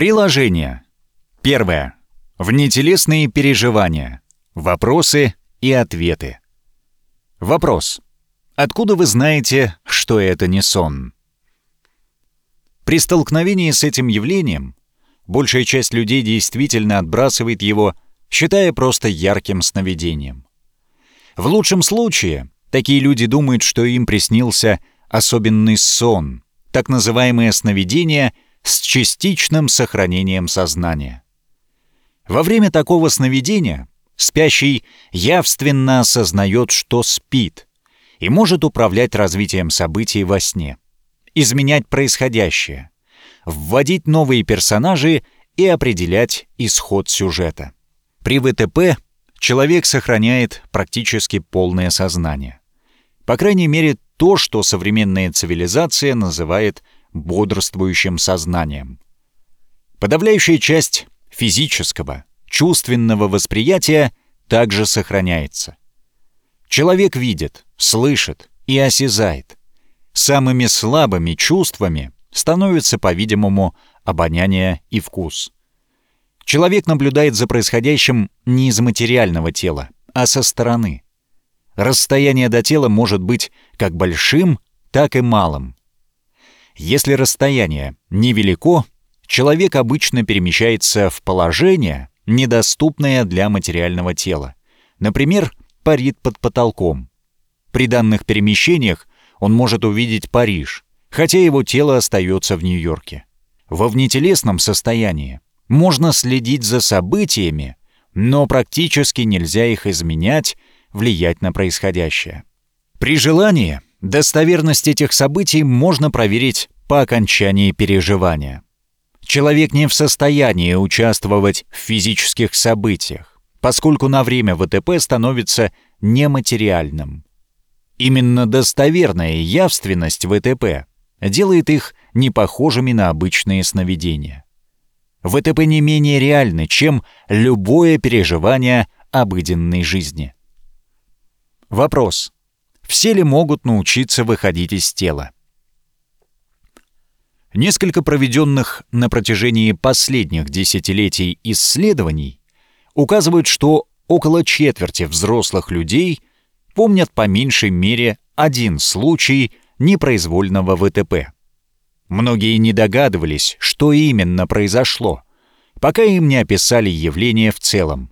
Приложение. Первое. Внетелесные переживания. Вопросы и ответы. Вопрос. Откуда вы знаете, что это не сон? При столкновении с этим явлением большая часть людей действительно отбрасывает его, считая просто ярким сновидением. В лучшем случае такие люди думают, что им приснился особенный сон, так называемое сновидение с частичным сохранением сознания. Во время такого сновидения спящий явственно осознает, что спит, и может управлять развитием событий во сне, изменять происходящее, вводить новые персонажи и определять исход сюжета. При ВТП человек сохраняет практически полное сознание. По крайней мере, то, что современная цивилизация называет бодрствующим сознанием. Подавляющая часть физического, чувственного восприятия также сохраняется. Человек видит, слышит и осязает. Самыми слабыми чувствами становятся, по-видимому, обоняние и вкус. Человек наблюдает за происходящим не из материального тела, а со стороны. Расстояние до тела может быть как большим, так и малым. Если расстояние невелико, человек обычно перемещается в положение, недоступное для материального тела. Например, парит под потолком. При данных перемещениях он может увидеть Париж, хотя его тело остается в Нью-Йорке. Во внетелесном состоянии можно следить за событиями, но практически нельзя их изменять, влиять на происходящее. При желании достоверность этих событий можно проверить по окончании переживания. Человек не в состоянии участвовать в физических событиях, поскольку на время ВТП становится нематериальным. Именно достоверная явственность ВТП делает их непохожими на обычные сновидения. ВТП не менее реальны, чем любое переживание обыденной жизни. Вопрос. Все ли могут научиться выходить из тела? Несколько проведенных на протяжении последних десятилетий исследований указывают, что около четверти взрослых людей помнят по меньшей мере один случай непроизвольного ВТП. Многие не догадывались, что именно произошло, пока им не описали явление в целом.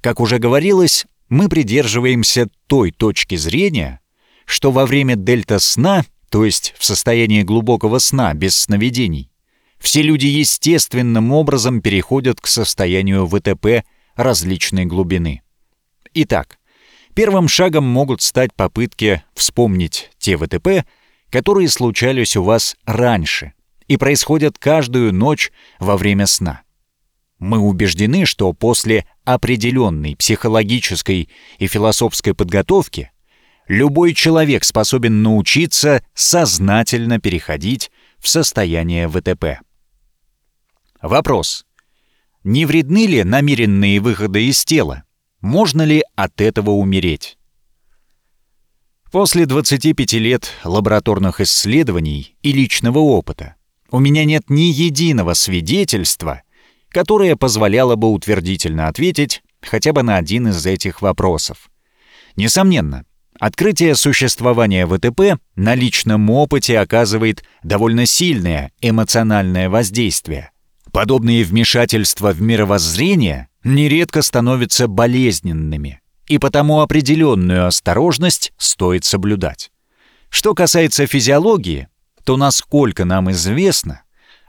Как уже говорилось, мы придерживаемся той точки зрения, что во время дельта-сна, то есть в состоянии глубокого сна без сновидений, все люди естественным образом переходят к состоянию ВТП различной глубины. Итак, первым шагом могут стать попытки вспомнить те ВТП, которые случались у вас раньше и происходят каждую ночь во время сна. Мы убеждены, что после определенной психологической и философской подготовки любой человек способен научиться сознательно переходить в состояние ВТП. Вопрос. Не вредны ли намеренные выходы из тела? Можно ли от этого умереть? После 25 лет лабораторных исследований и личного опыта у меня нет ни единого свидетельства, которое позволяло бы утвердительно ответить хотя бы на один из этих вопросов. Несомненно, открытие существования ВТП на личном опыте оказывает довольно сильное эмоциональное воздействие, Подобные вмешательства в мировоззрение нередко становятся болезненными, и потому определенную осторожность стоит соблюдать. Что касается физиологии, то, насколько нам известно,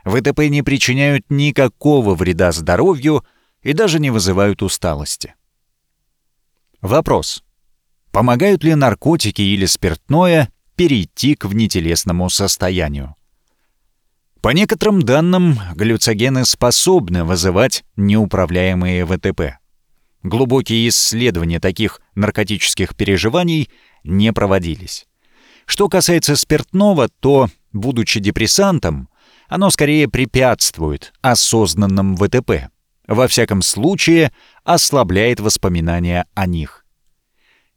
ВТП не причиняют никакого вреда здоровью и даже не вызывают усталости. Вопрос. Помогают ли наркотики или спиртное перейти к внетелесному состоянию? По некоторым данным, галлюцогены способны вызывать неуправляемые ВТП. Глубокие исследования таких наркотических переживаний не проводились. Что касается спиртного, то, будучи депрессантом, оно скорее препятствует осознанным ВТП. Во всяком случае, ослабляет воспоминания о них.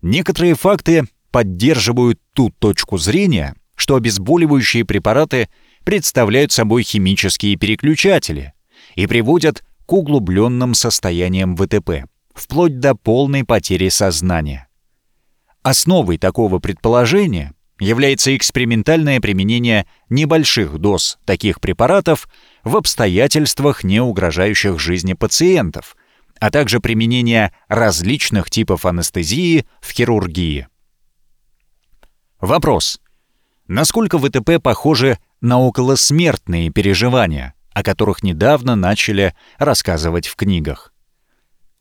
Некоторые факты поддерживают ту точку зрения, что обезболивающие препараты – представляют собой химические переключатели, и приводят к углубленным состояниям ВТП, вплоть до полной потери сознания. Основой такого предположения является экспериментальное применение небольших доз таких препаратов в обстоятельствах, не угрожающих жизни пациентов, а также применение различных типов анестезии в хирургии. Вопрос. Насколько ВТП похожи на околосмертные переживания, о которых недавно начали рассказывать в книгах?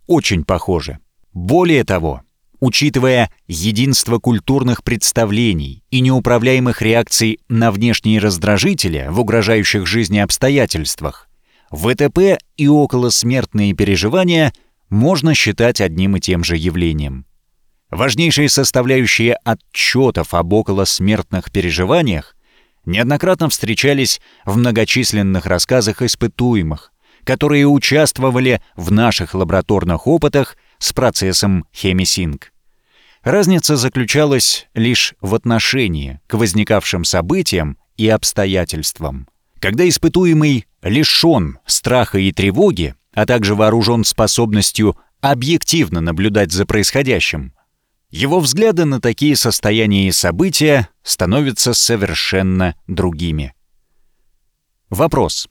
Очень похожи. Более того, Учитывая единство культурных представлений и неуправляемых реакций на внешние раздражители в угрожающих жизни обстоятельствах, ВТП и околосмертные переживания можно считать одним и тем же явлением. Важнейшие составляющие отчетов об околосмертных переживаниях неоднократно встречались в многочисленных рассказах испытуемых, которые участвовали в наших лабораторных опытах с процессом хемисинг. Разница заключалась лишь в отношении к возникавшим событиям и обстоятельствам. Когда испытуемый лишен страха и тревоги, а также вооружен способностью объективно наблюдать за происходящим, его взгляды на такие состояния и события становятся совершенно другими. Вопрос.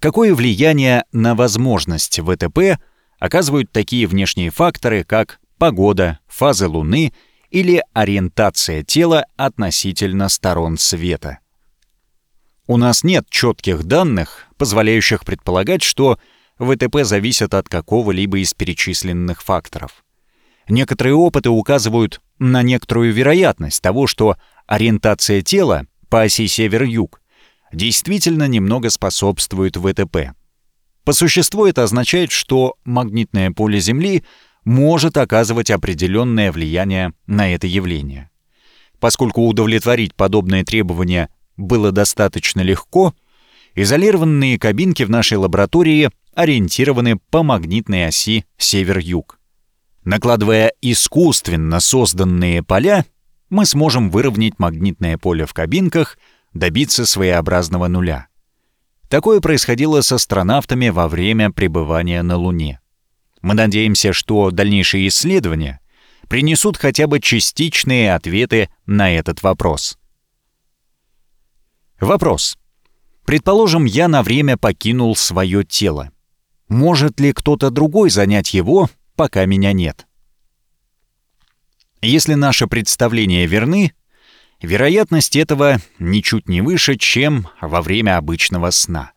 Какое влияние на возможность ВТП оказывают такие внешние факторы, как погода, фазы Луны или ориентация тела относительно сторон света. У нас нет четких данных, позволяющих предполагать, что ВТП зависит от какого-либо из перечисленных факторов. Некоторые опыты указывают на некоторую вероятность того, что ориентация тела по оси север-юг действительно немного способствует ВТП. По существу это означает, что магнитное поле Земли может оказывать определенное влияние на это явление. Поскольку удовлетворить подобные требования было достаточно легко, изолированные кабинки в нашей лаборатории ориентированы по магнитной оси север-юг. Накладывая искусственно созданные поля, мы сможем выровнять магнитное поле в кабинках, добиться своеобразного нуля. Такое происходило с астронавтами во время пребывания на Луне. Мы надеемся, что дальнейшие исследования принесут хотя бы частичные ответы на этот вопрос. Вопрос. Предположим, я на время покинул свое тело. Может ли кто-то другой занять его, пока меня нет? Если наши представления верны, Вероятность этого ничуть не выше, чем во время обычного сна.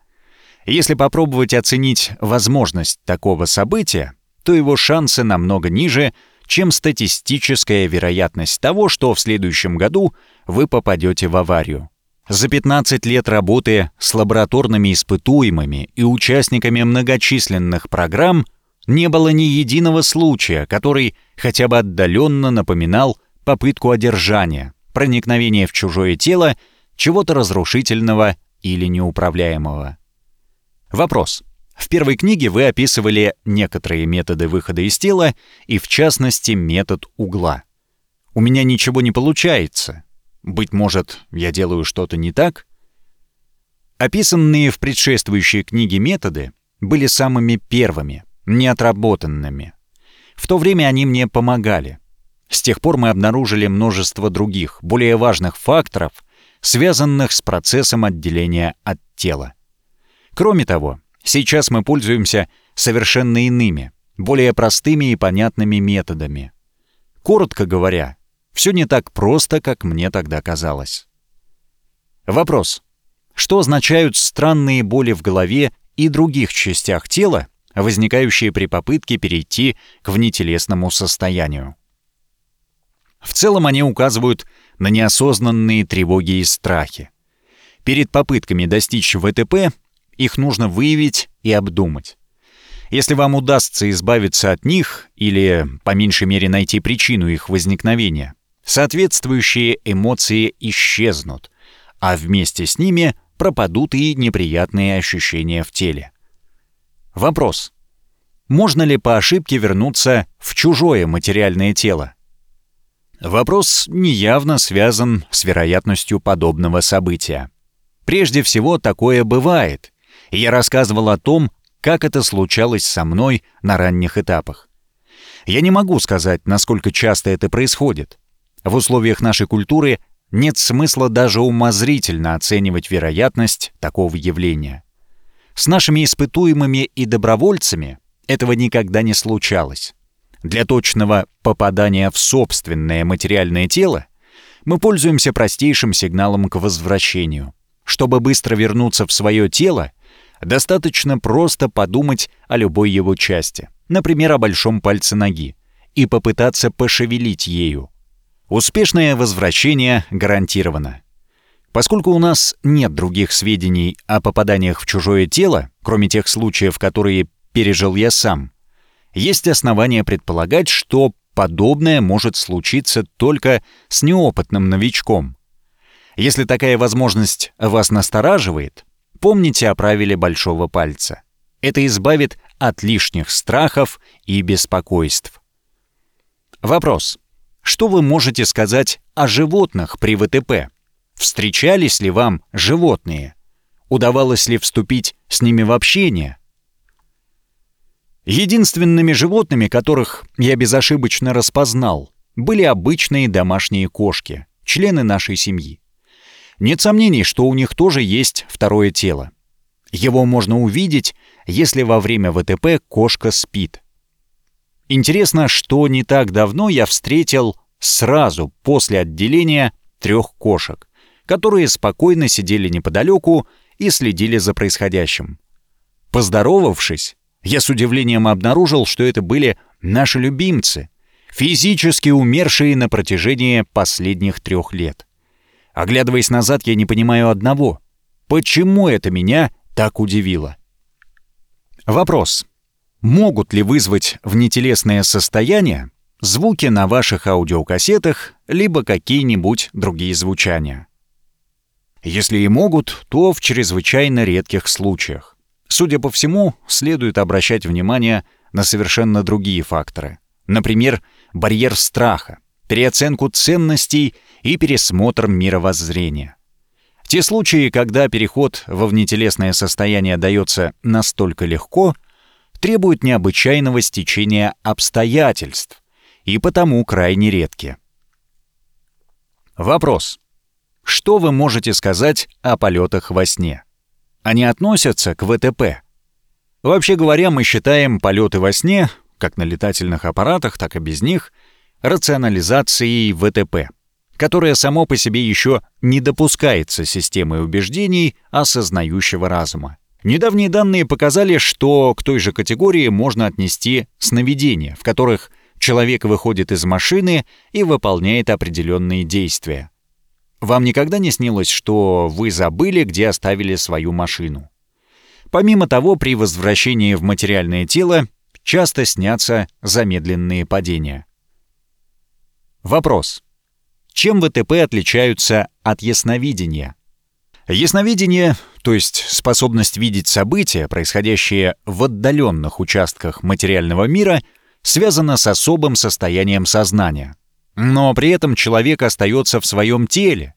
Если попробовать оценить возможность такого события, то его шансы намного ниже, чем статистическая вероятность того, что в следующем году вы попадете в аварию. За 15 лет работы с лабораторными испытуемыми и участниками многочисленных программ не было ни единого случая, который хотя бы отдаленно напоминал попытку одержания, проникновение в чужое тело чего-то разрушительного или неуправляемого. Вопрос. В первой книге вы описывали некоторые методы выхода из тела и, в частности, метод угла. У меня ничего не получается. Быть может, я делаю что-то не так? Описанные в предшествующей книге методы были самыми первыми, неотработанными. В то время они мне помогали. С тех пор мы обнаружили множество других, более важных факторов, связанных с процессом отделения от тела. Кроме того, сейчас мы пользуемся совершенно иными, более простыми и понятными методами. Коротко говоря, все не так просто, как мне тогда казалось. Вопрос. Что означают странные боли в голове и других частях тела, возникающие при попытке перейти к внетелесному состоянию? В целом они указывают на неосознанные тревоги и страхи. Перед попытками достичь ВТП их нужно выявить и обдумать. Если вам удастся избавиться от них или, по меньшей мере, найти причину их возникновения, соответствующие эмоции исчезнут, а вместе с ними пропадут и неприятные ощущения в теле. Вопрос. Можно ли по ошибке вернуться в чужое материальное тело? Вопрос неявно связан с вероятностью подобного события. Прежде всего, такое бывает. Я рассказывал о том, как это случалось со мной на ранних этапах. Я не могу сказать, насколько часто это происходит. В условиях нашей культуры нет смысла даже умозрительно оценивать вероятность такого явления. С нашими испытуемыми и добровольцами этого никогда не случалось. Для точного попадания в собственное материальное тело мы пользуемся простейшим сигналом к возвращению. Чтобы быстро вернуться в свое тело, достаточно просто подумать о любой его части, например, о большом пальце ноги, и попытаться пошевелить ею. Успешное возвращение гарантировано. Поскольку у нас нет других сведений о попаданиях в чужое тело, кроме тех случаев, которые пережил я сам, есть основания предполагать, что подобное может случиться только с неопытным новичком. Если такая возможность вас настораживает, помните о правиле большого пальца. Это избавит от лишних страхов и беспокойств. Вопрос. Что вы можете сказать о животных при ВТП? Встречались ли вам животные? Удавалось ли вступить с ними в общение? Единственными животными, которых я безошибочно распознал, были обычные домашние кошки, члены нашей семьи. Нет сомнений, что у них тоже есть второе тело. Его можно увидеть, если во время ВТП кошка спит. Интересно, что не так давно я встретил сразу после отделения трех кошек, которые спокойно сидели неподалеку и следили за происходящим. Поздоровавшись, я с удивлением обнаружил, что это были наши любимцы, физически умершие на протяжении последних трех лет. Оглядываясь назад, я не понимаю одного. Почему это меня так удивило? Вопрос. Могут ли вызвать внетелесное состояние звуки на ваших аудиокассетах, либо какие-нибудь другие звучания? Если и могут, то в чрезвычайно редких случаях. Судя по всему, следует обращать внимание на совершенно другие факторы. Например, барьер страха, переоценку ценностей и пересмотр мировоззрения. Те случаи, когда переход во внетелесное состояние дается настолько легко, требуют необычайного стечения обстоятельств и потому крайне редки. Вопрос. Что вы можете сказать о полетах во сне? Они относятся к ВТП. Вообще говоря, мы считаем полеты во сне, как на летательных аппаратах, так и без них, рационализацией ВТП, которая само по себе еще не допускается системой убеждений осознающего разума. Недавние данные показали, что к той же категории можно отнести сновидения, в которых человек выходит из машины и выполняет определенные действия. Вам никогда не снилось, что вы забыли, где оставили свою машину? Помимо того, при возвращении в материальное тело часто снятся замедленные падения. Вопрос. Чем ВТП отличаются от ясновидения? Ясновидение, то есть способность видеть события, происходящие в отдаленных участках материального мира, связано с особым состоянием сознания, но при этом человек остается в своем теле.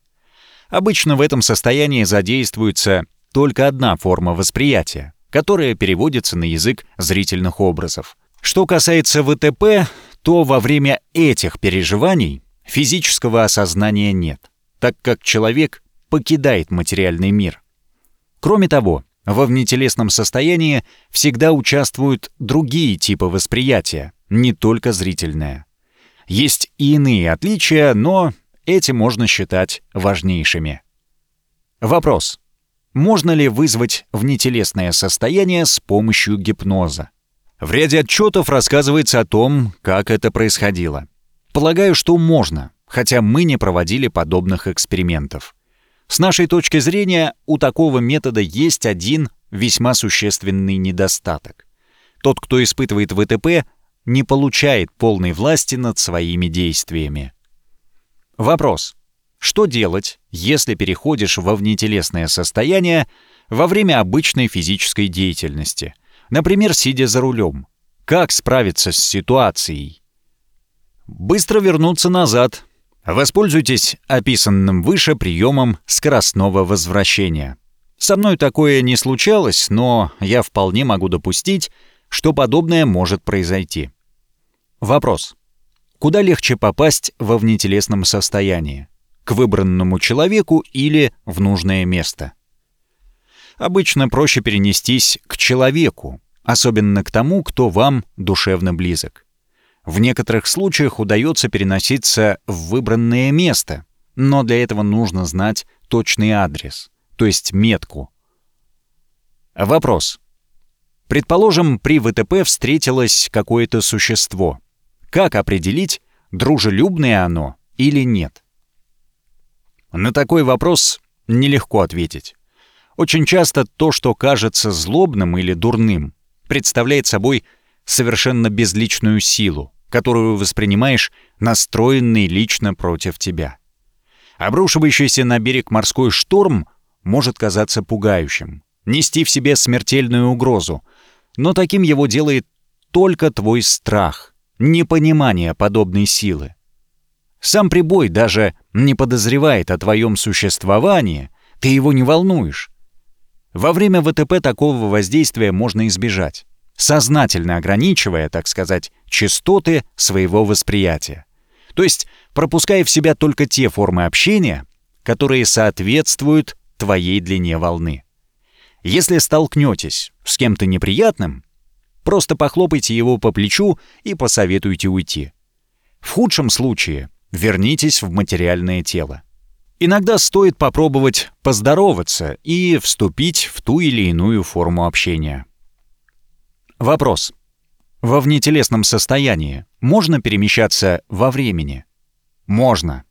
Обычно в этом состоянии задействуется только одна форма восприятия, которая переводится на язык зрительных образов. Что касается ВТП, то во время этих переживаний физического осознания нет, так как человек покидает материальный мир. Кроме того, во внетелесном состоянии всегда участвуют другие типы восприятия, не только зрительное. Есть и иные отличия, но эти можно считать важнейшими. Вопрос. Можно ли вызвать внетелесное состояние с помощью гипноза? В ряде отчетов рассказывается о том, как это происходило. Полагаю, что можно, хотя мы не проводили подобных экспериментов. С нашей точки зрения, у такого метода есть один весьма существенный недостаток. Тот, кто испытывает ВТП, не получает полной власти над своими действиями. Вопрос. Что делать, если переходишь во внетелесное состояние во время обычной физической деятельности, например, сидя за рулем? Как справиться с ситуацией? Быстро вернуться назад. Воспользуйтесь описанным выше приемом скоростного возвращения. Со мной такое не случалось, но я вполне могу допустить, что подобное может произойти. Вопрос. Куда легче попасть во внетелесном состоянии? К выбранному человеку или в нужное место? Обычно проще перенестись к человеку, особенно к тому, кто вам душевно близок. В некоторых случаях удается переноситься в выбранное место, но для этого нужно знать точный адрес, то есть метку. Вопрос. Предположим, при ВТП встретилось какое-то существо. Как определить, дружелюбное оно или нет? На такой вопрос нелегко ответить. Очень часто то, что кажется злобным или дурным, представляет собой совершенно безличную силу, которую воспринимаешь настроенный лично против тебя. Обрушивающийся на берег морской шторм может казаться пугающим, нести в себе смертельную угрозу, но таким его делает только твой страх, непонимание подобной силы. Сам прибой даже не подозревает о твоем существовании, ты его не волнуешь. Во время ВТП такого воздействия можно избежать, сознательно ограничивая, так сказать, частоты своего восприятия. То есть пропуская в себя только те формы общения, которые соответствуют твоей длине волны. Если столкнетесь с кем-то неприятным, просто похлопайте его по плечу и посоветуйте уйти. В худшем случае вернитесь в материальное тело. Иногда стоит попробовать поздороваться и вступить в ту или иную форму общения. Вопрос. Во внетелесном состоянии можно перемещаться во времени? Можно.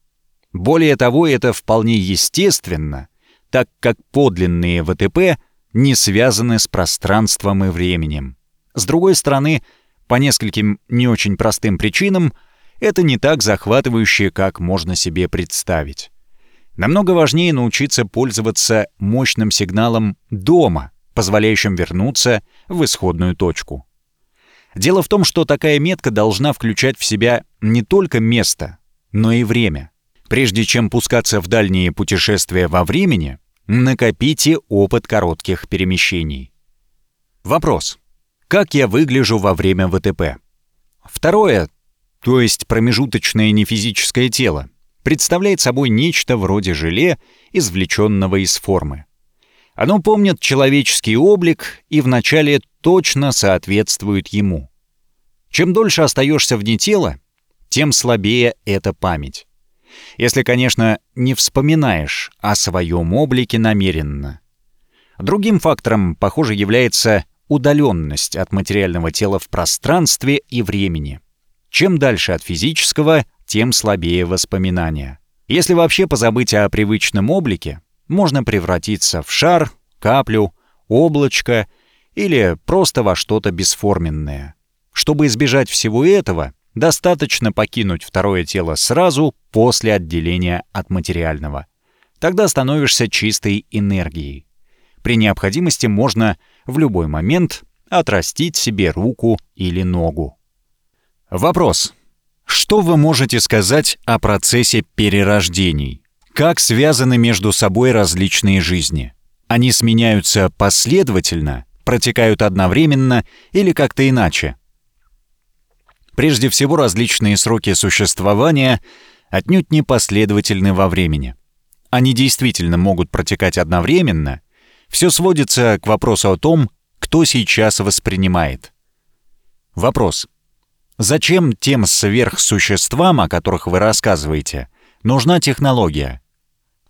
Более того, это вполне естественно, так как подлинные ВТП не связаны с пространством и временем. С другой стороны, по нескольким не очень простым причинам, это не так захватывающе, как можно себе представить. Намного важнее научиться пользоваться мощным сигналом дома, позволяющим вернуться в исходную точку. Дело в том, что такая метка должна включать в себя не только место, но и время. Прежде чем пускаться в дальние путешествия во времени, накопите опыт коротких перемещений. Вопрос. Как я выгляжу во время ВТП? Второе, то есть промежуточное нефизическое тело, представляет собой нечто вроде желе, извлеченного из формы. Оно помнит человеческий облик и вначале точно соответствует ему. Чем дольше остаешься вне тела, тем слабее эта память. Если, конечно, не вспоминаешь о своем облике намеренно. Другим фактором, похоже, является удаленность от материального тела в пространстве и времени. Чем дальше от физического, тем слабее воспоминания. Если вообще позабыть о привычном облике, можно превратиться в шар, каплю, облачко или просто во что-то бесформенное. Чтобы избежать всего этого, достаточно покинуть второе тело сразу после отделения от материального. Тогда становишься чистой энергией. При необходимости можно в любой момент отрастить себе руку или ногу. Вопрос. Что вы можете сказать о процессе перерождений? Как связаны между собой различные жизни? Они сменяются последовательно, протекают одновременно или как-то иначе? Прежде всего, различные сроки существования отнюдь не последовательны во времени. Они действительно могут протекать одновременно. Все сводится к вопросу о том, кто сейчас воспринимает. Вопрос. Зачем тем сверхсуществам, о которых вы рассказываете, нужна технология?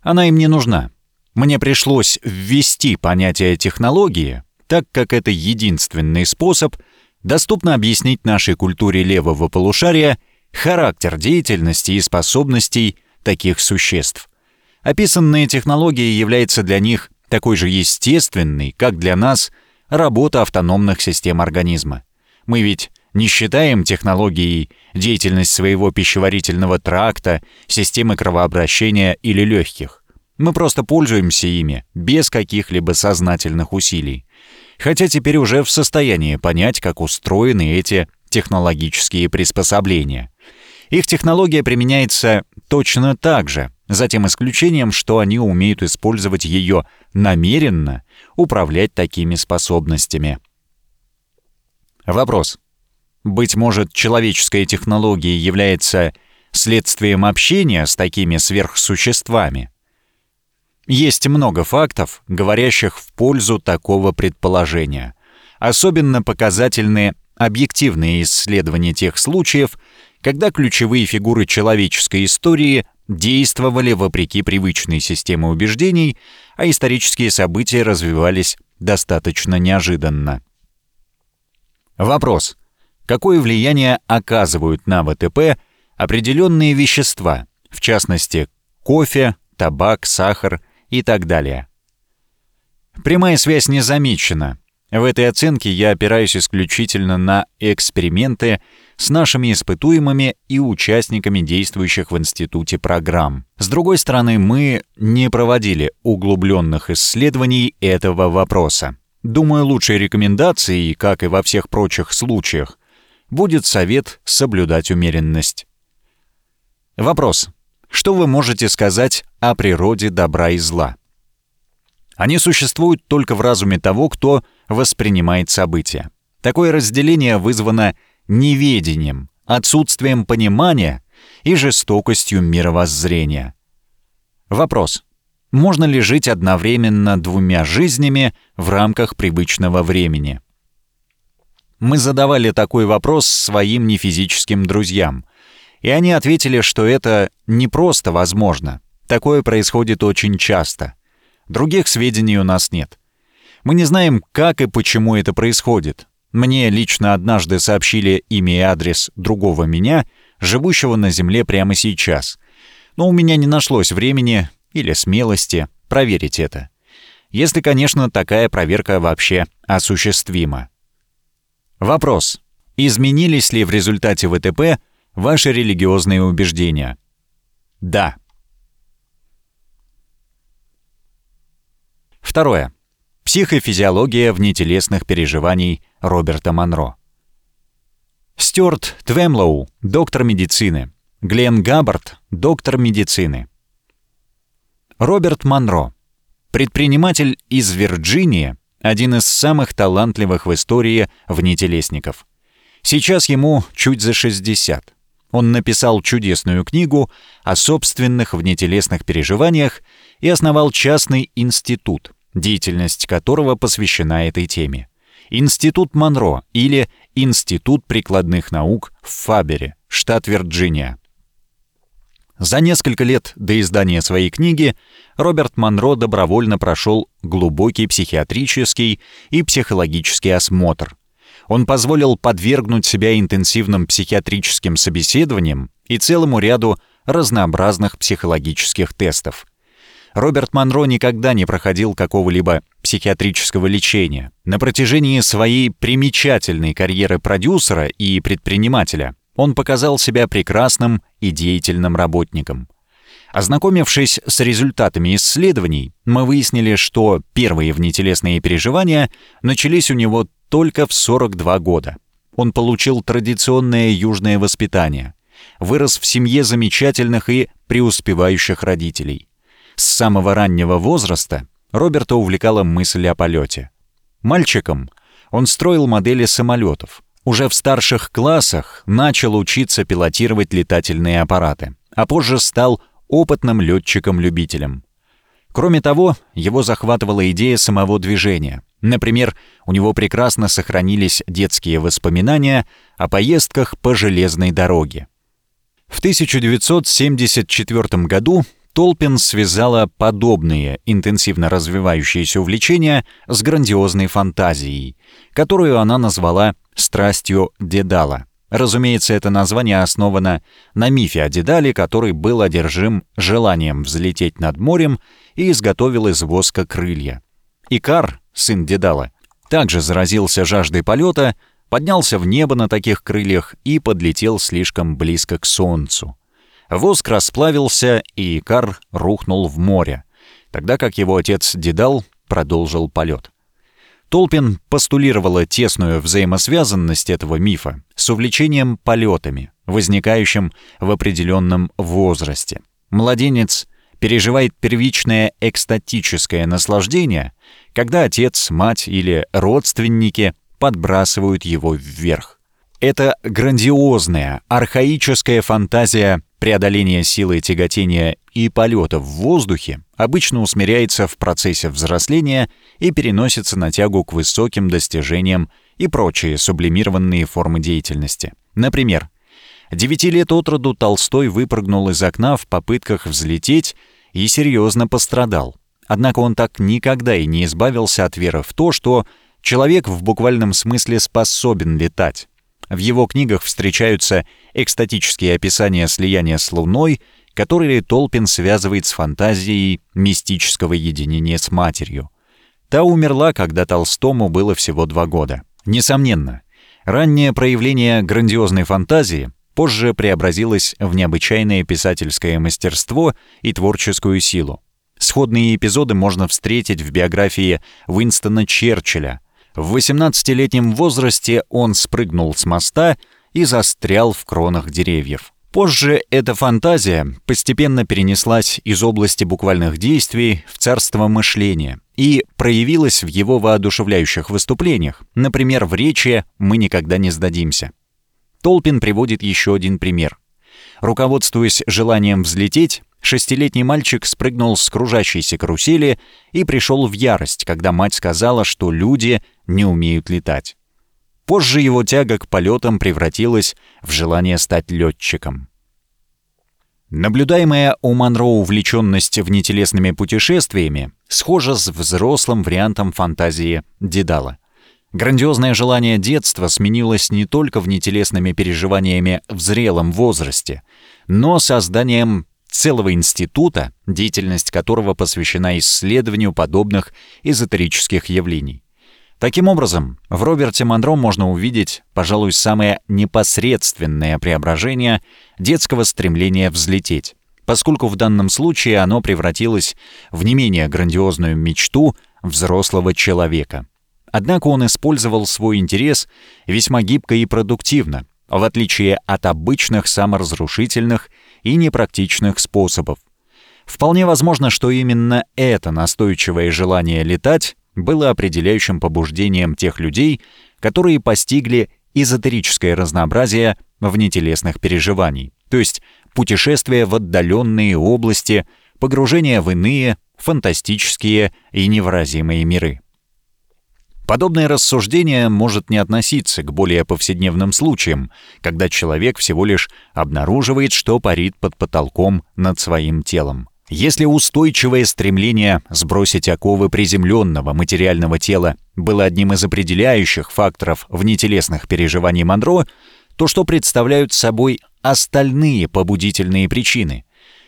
Она им не нужна. Мне пришлось ввести понятие технологии, так как это единственный способ доступно объяснить нашей культуре левого полушария характер деятельности и способностей таких существ. Описанная технология является для них такой же естественной, как для нас работа автономных систем организма. Мы ведь не считаем технологией деятельность своего пищеварительного тракта, системы кровообращения или легких. Мы просто пользуемся ими без каких-либо сознательных усилий. Хотя теперь уже в состоянии понять, как устроены эти технологические приспособления. Их технология применяется точно так же, за тем исключением, что они умеют использовать ее намеренно, управлять такими способностями. Вопрос. Быть может, человеческая технология является следствием общения с такими сверхсуществами? Есть много фактов, говорящих в пользу такого предположения. Особенно показательны объективные исследования тех случаев, когда ключевые фигуры человеческой истории действовали вопреки привычной системе убеждений, а исторические события развивались достаточно неожиданно. Вопрос. Какое влияние оказывают на ВТП определенные вещества, в частности, кофе, табак, сахар и так далее? Прямая связь не замечена, в этой оценке я опираюсь исключительно на эксперименты с нашими испытуемыми и участниками действующих в институте программ. С другой стороны, мы не проводили углубленных исследований этого вопроса. Думаю, лучшей рекомендацией, как и во всех прочих случаях, будет совет соблюдать умеренность. Вопрос. Что вы можете сказать о природе добра и зла? Они существуют только в разуме того, кто воспринимает события. Такое разделение вызвано неведением, отсутствием понимания и жестокостью мировоззрения. Вопрос. Можно ли жить одновременно двумя жизнями в рамках привычного времени? Мы задавали такой вопрос своим нефизическим друзьям, и они ответили, что это не просто возможно. Такое происходит очень часто. Других сведений у нас нет. Мы не знаем, как и почему это происходит. Мне лично однажды сообщили имя и адрес другого меня, живущего на Земле прямо сейчас. Но у меня не нашлось времени или смелости проверить это. Если, конечно, такая проверка вообще осуществима. Вопрос. Изменились ли в результате ВТП ваши религиозные убеждения? Да. Второе. Психофизиология внетелесных переживаний Роберта Монро. Стюарт Твемлоу, доктор медицины. Глен Габбард, доктор медицины. Роберт Монро, предприниматель из Вирджинии, один из самых талантливых в истории внетелесников. Сейчас ему чуть за 60. Он написал чудесную книгу о собственных внетелесных переживаниях и основал частный институт, деятельность которого посвящена этой теме. Институт Монро или Институт прикладных наук в Фабере, штат Вирджиния. За несколько лет до издания своей книги Роберт Монро добровольно прошел глубокий психиатрический и психологический осмотр. Он позволил подвергнуть себя интенсивным психиатрическим собеседованиям и целому ряду разнообразных психологических тестов. Роберт Монро никогда не проходил какого-либо психиатрического лечения. На протяжении своей примечательной карьеры продюсера и предпринимателя он показал себя прекрасным и деятельным работником. Ознакомившись с результатами исследований, мы выяснили, что первые внетелесные переживания начались у него только в 42 года. Он получил традиционное южное воспитание, вырос в семье замечательных и преуспевающих родителей. С самого раннего возраста Роберта увлекала мысль о полете. Мальчиком он строил модели самолетов. Уже в старших классах начал учиться пилотировать летательные аппараты, а позже стал опытным летчиком-любителем. Кроме того, его захватывала идея самого движения. Например, у него прекрасно сохранились детские воспоминания о поездках по железной дороге. В 1974 году Толпин связала подобные интенсивно развивающиеся увлечения с грандиозной фантазией, которую она назвала «страстью Дедала». Разумеется, это название основано на мифе о Дедале, который был одержим желанием взлететь над морем и изготовил из воска крылья. Икар, сын Дедала, также заразился жаждой полета, поднялся в небо на таких крыльях и подлетел слишком близко к солнцу. Воск расплавился, и Икар рухнул в море, тогда как его отец Дедал продолжил полет. Толпин постулировала тесную взаимосвязанность этого мифа с увлечением полетами, возникающим в определенном возрасте. Младенец переживает первичное экстатическое наслаждение, когда отец, мать или родственники подбрасывают его вверх. Это грандиозная, архаическая фантазия преодоления силы тяготения и полета в воздухе обычно усмиряется в процессе взросления и переносится на тягу к высоким достижениям и прочие сублимированные формы деятельности. Например, девяти лет от роду Толстой выпрыгнул из окна в попытках взлететь и серьезно пострадал. Однако он так никогда и не избавился от веры в то, что человек в буквальном смысле способен летать. В его книгах встречаются экстатические описания слияния с Луной, которые Толпин связывает с фантазией мистического единения с матерью. Та умерла, когда Толстому было всего два года. Несомненно, раннее проявление грандиозной фантазии позже преобразилось в необычайное писательское мастерство и творческую силу. Сходные эпизоды можно встретить в биографии Уинстона Черчилля – в 18-летнем возрасте он спрыгнул с моста и застрял в кронах деревьев. Позже эта фантазия постепенно перенеслась из области буквальных действий в царство мышления и проявилась в его воодушевляющих выступлениях, например, в речи «Мы никогда не сдадимся». Толпин приводит еще один пример. Руководствуясь желанием взлететь, Шестилетний мальчик спрыгнул с кружащейся карусели и пришел в ярость, когда мать сказала, что люди не умеют летать. Позже его тяга к полетам превратилась в желание стать летчиком. Наблюдаемая у Монро увлеченность внетелесными путешествиями схожа с взрослым вариантом фантазии Дедала. Грандиозное желание детства сменилось не только внетелесными переживаниями в зрелом возрасте, но созданием целого института, деятельность которого посвящена исследованию подобных эзотерических явлений. Таким образом, в Роберте Монро можно увидеть, пожалуй, самое непосредственное преображение детского стремления взлететь, поскольку в данном случае оно превратилось в не менее грандиозную мечту взрослого человека. Однако он использовал свой интерес весьма гибко и продуктивно, в отличие от обычных саморазрушительных и непрактичных способов. Вполне возможно, что именно это настойчивое желание летать было определяющим побуждением тех людей, которые постигли эзотерическое разнообразие внетелесных переживаний, то есть путешествия в отдаленные области, погружение в иные, фантастические и невыразимые миры. Подобное рассуждение может не относиться к более повседневным случаям, когда человек всего лишь обнаруживает, что парит под потолком над своим телом. Если устойчивое стремление сбросить оковы приземленного материального тела было одним из определяющих факторов внетелесных переживаний Монро, то что представляют собой остальные побудительные причины?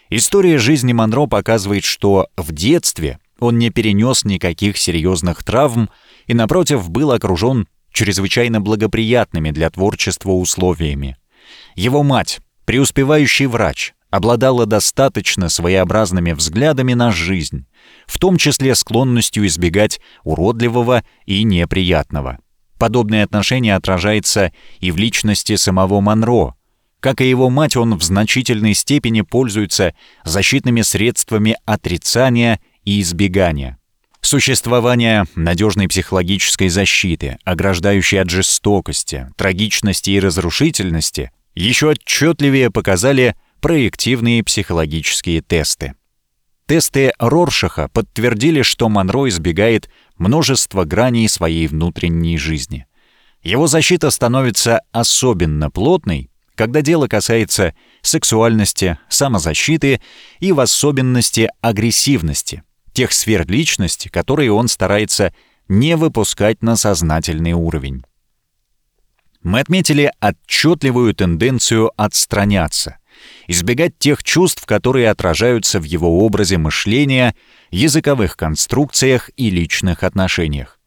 История жизни Монро показывает, что в детстве он не перенес никаких серьезных травм и, напротив, был окружен чрезвычайно благоприятными для творчества условиями. Его мать, преуспевающий врач, обладала достаточно своеобразными взглядами на жизнь, в том числе склонностью избегать уродливого и неприятного. Подобное отношение отражается и в личности самого Монро. Как и его мать, он в значительной степени пользуется защитными средствами отрицания и избегания. Существование надежной психологической защиты, ограждающей от жестокости, трагичности и разрушительности, еще отчетливее показали проективные психологические тесты. Тесты Роршаха подтвердили, что Монро избегает множества граней своей внутренней жизни. Его защита становится особенно плотной, когда дело касается сексуальности, самозащиты и в особенности агрессивности – тех сфер личности, которые он старается не выпускать на сознательный уровень. Мы отметили отчетливую тенденцию отстраняться, избегать тех чувств, которые отражаются в его образе мышления, языковых конструкциях и личных отношениях.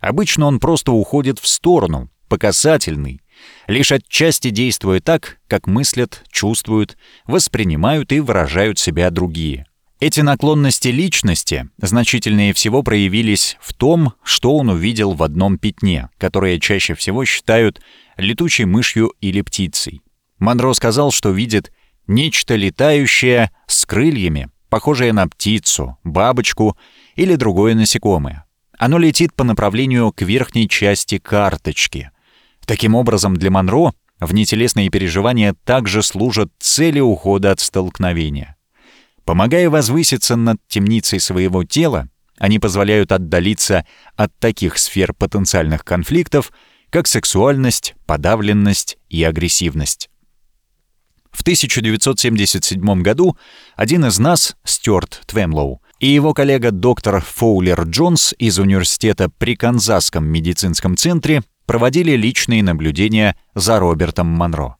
Обычно он просто уходит в сторону, по касательной, лишь отчасти действуя так, как мыслят, чувствуют, воспринимают и выражают себя другие – эти наклонности личности значительнее всего проявились в том, что он увидел в одном пятне, которое чаще всего считают летучей мышью или птицей. Монро сказал, что видит нечто летающее с крыльями, похожее на птицу, бабочку или другое насекомое. Оно летит по направлению к верхней части карточки. Таким образом, для Монро внетелесные переживания также служат цели ухода от столкновения. Помогая возвыситься над темницей своего тела, они позволяют отдалиться от таких сфер потенциальных конфликтов, как сексуальность, подавленность и агрессивность. В 1977 году один из нас, Стюарт Твемлоу, и его коллега доктор Фоулер Джонс из университета при Канзасском медицинском центре проводили личные наблюдения за Робертом Монро.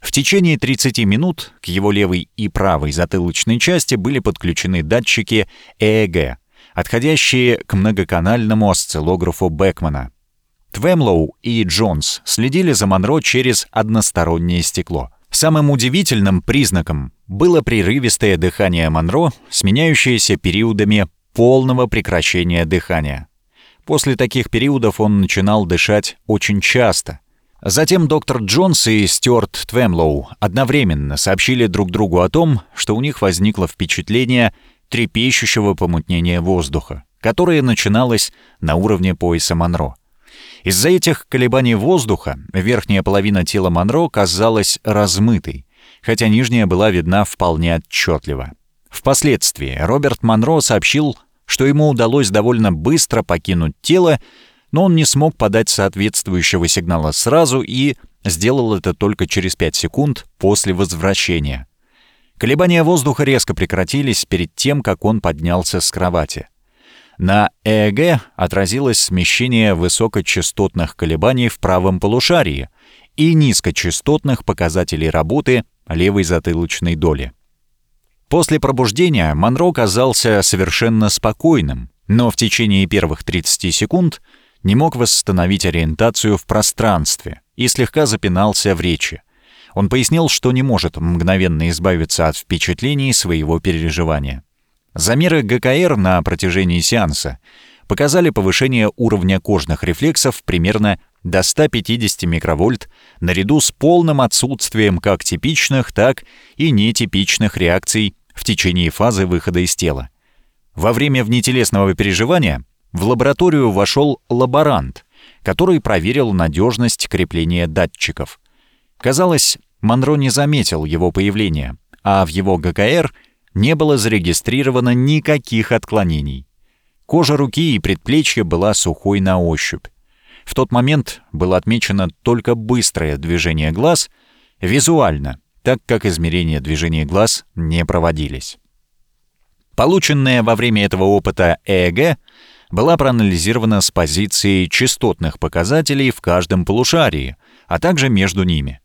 В течение 30 минут к его левой и правой затылочной части были подключены датчики ЭЭГ, отходящие к многоканальному осциллографу Бекмана. Твемлоу и Джонс следили за Монро через одностороннее стекло — Самым удивительным признаком было прерывистое дыхание Монро, сменяющееся периодами полного прекращения дыхания. После таких периодов он начинал дышать очень часто. Затем доктор Джонс и Стюарт Твемлоу одновременно сообщили друг другу о том, что у них возникло впечатление трепещущего помутнения воздуха, которое начиналось на уровне пояса Монро. Из-за этих колебаний воздуха верхняя половина тела Монро казалась размытой, хотя нижняя была видна вполне отчетливо. Впоследствии Роберт Монро сообщил, что ему удалось довольно быстро покинуть тело, но он не смог подать соответствующего сигнала сразу и сделал это только через 5 секунд после возвращения. Колебания воздуха резко прекратились перед тем, как он поднялся с кровати. На ЭЭГ отразилось смещение высокочастотных колебаний в правом полушарии и низкочастотных показателей работы левой затылочной доли. После пробуждения Монро казался совершенно спокойным, но в течение первых 30 секунд не мог восстановить ориентацию в пространстве и слегка запинался в речи. Он пояснил, что не может мгновенно избавиться от впечатлений своего переживания. Замеры ГКР на протяжении сеанса показали повышение уровня кожных рефлексов примерно до 150 микровольт наряду с полным отсутствием как типичных, так и нетипичных реакций в течение фазы выхода из тела. Во время внетелесного переживания в лабораторию вошел лаборант, который проверил надежность крепления датчиков. Казалось, Монро не заметил его появления, а в его ГКР — не было зарегистрировано никаких отклонений. Кожа руки и предплечья была сухой на ощупь. В тот момент было отмечено только быстрое движение глаз, визуально, так как измерения движения глаз не проводились. Полученная во время этого опыта ЭЭГ была проанализирована с позиции частотных показателей в каждом полушарии, а также между ними.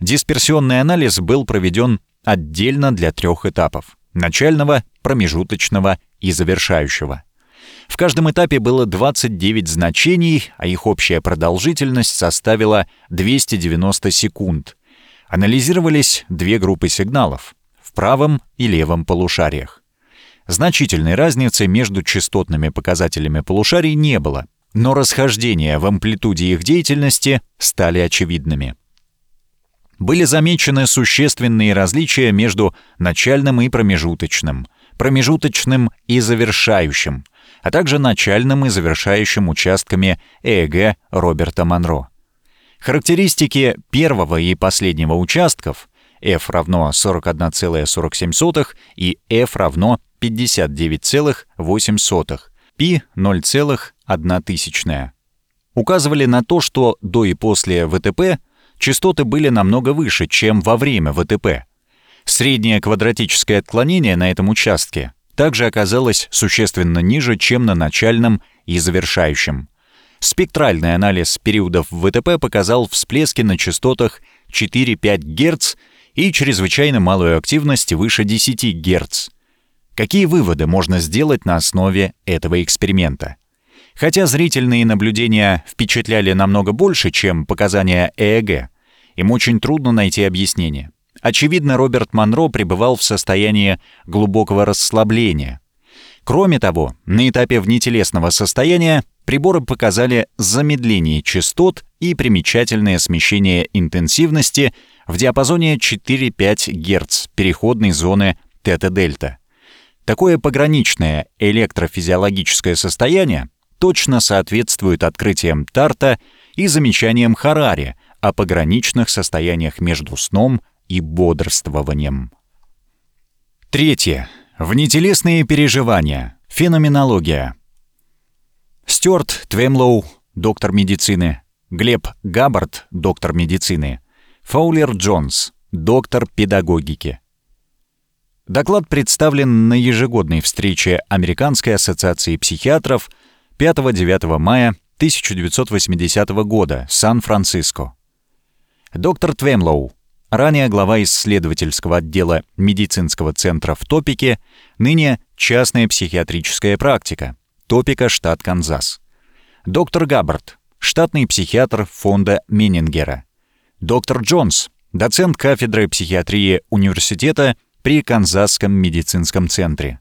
Дисперсионный анализ был проведен отдельно для трех этапов — начального, промежуточного и завершающего. В каждом этапе было 29 значений, а их общая продолжительность составила 290 секунд. Анализировались две группы сигналов — в правом и левом полушариях. Значительной разницы между частотными показателями полушарий не было, но расхождения в амплитуде их деятельности стали очевидными были замечены существенные различия между начальным и промежуточным, промежуточным и завершающим, а также начальным и завершающим участками ЭЭГ Роберта Монро. Характеристики первого и последнего участков f равно 41,47 и f равно 59,8, π 0,1 указывали на то, что до и после ВТП – частоты были намного выше, чем во время ВТП. Среднее квадратическое отклонение на этом участке также оказалось существенно ниже, чем на начальном и завершающем. Спектральный анализ периодов ВТП показал всплески на частотах 4-5 Гц и чрезвычайно малую активность выше 10 Гц. Какие выводы можно сделать на основе этого эксперимента? Хотя зрительные наблюдения впечатляли намного больше, чем показания ЭЭГ, им очень трудно найти объяснение. Очевидно, Роберт Монро пребывал в состоянии глубокого расслабления. Кроме того, на этапе внетелесного состояния приборы показали замедление частот и примечательное смещение интенсивности в диапазоне 4-5 Гц переходной зоны тета-дельта. Такое пограничное электрофизиологическое состояние точно соответствует открытиям Тарта и замечаниям Харари о пограничных состояниях между сном и бодрствованием. Третье. Внетелесные переживания. Феноменология. Стюарт Твемлоу, доктор медицины, Глеб Габбард, доктор медицины, Фаулер Джонс, доктор педагогики. Доклад представлен на ежегодной встрече Американской ассоциации психиатров 5-9 мая 1980 года, Сан-Франциско. Доктор Твемлоу, ранее глава исследовательского отдела медицинского центра в Топике, ныне частная психиатрическая практика, Топика, штат Канзас. Доктор Габбард, штатный психиатр фонда Меннингера. Доктор Джонс, доцент кафедры психиатрии университета при Канзасском медицинском центре.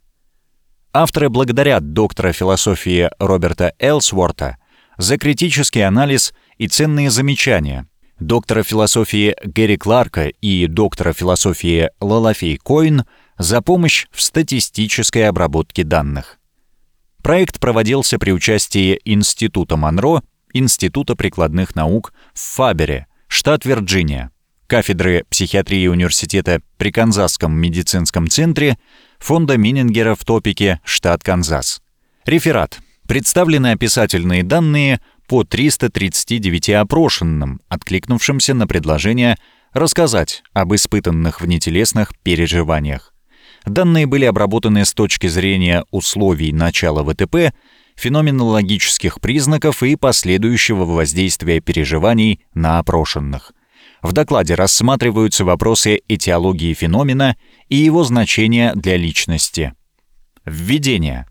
Авторы благодарят доктора философии Роберта Элсворта за критический анализ и ценные замечания, доктора философии Гэри Кларка и доктора философии Лалафей Койн за помощь в статистической обработке данных. Проект проводился при участии Института Монро, Института прикладных наук в Фабере, штат Вирджиния, кафедры психиатрии университета при Канзасском медицинском центре, фонда Минингера в Топике, штат Канзас. Реферат. Представлены описательные данные по 339 опрошенным, откликнувшимся на предложение рассказать об испытанных внетелесных переживаниях. Данные были обработаны с точки зрения условий начала ВТП, феноменологических признаков и последующего воздействия переживаний на опрошенных. В докладе рассматриваются вопросы этиологии феномена и его значения для личности. Введение.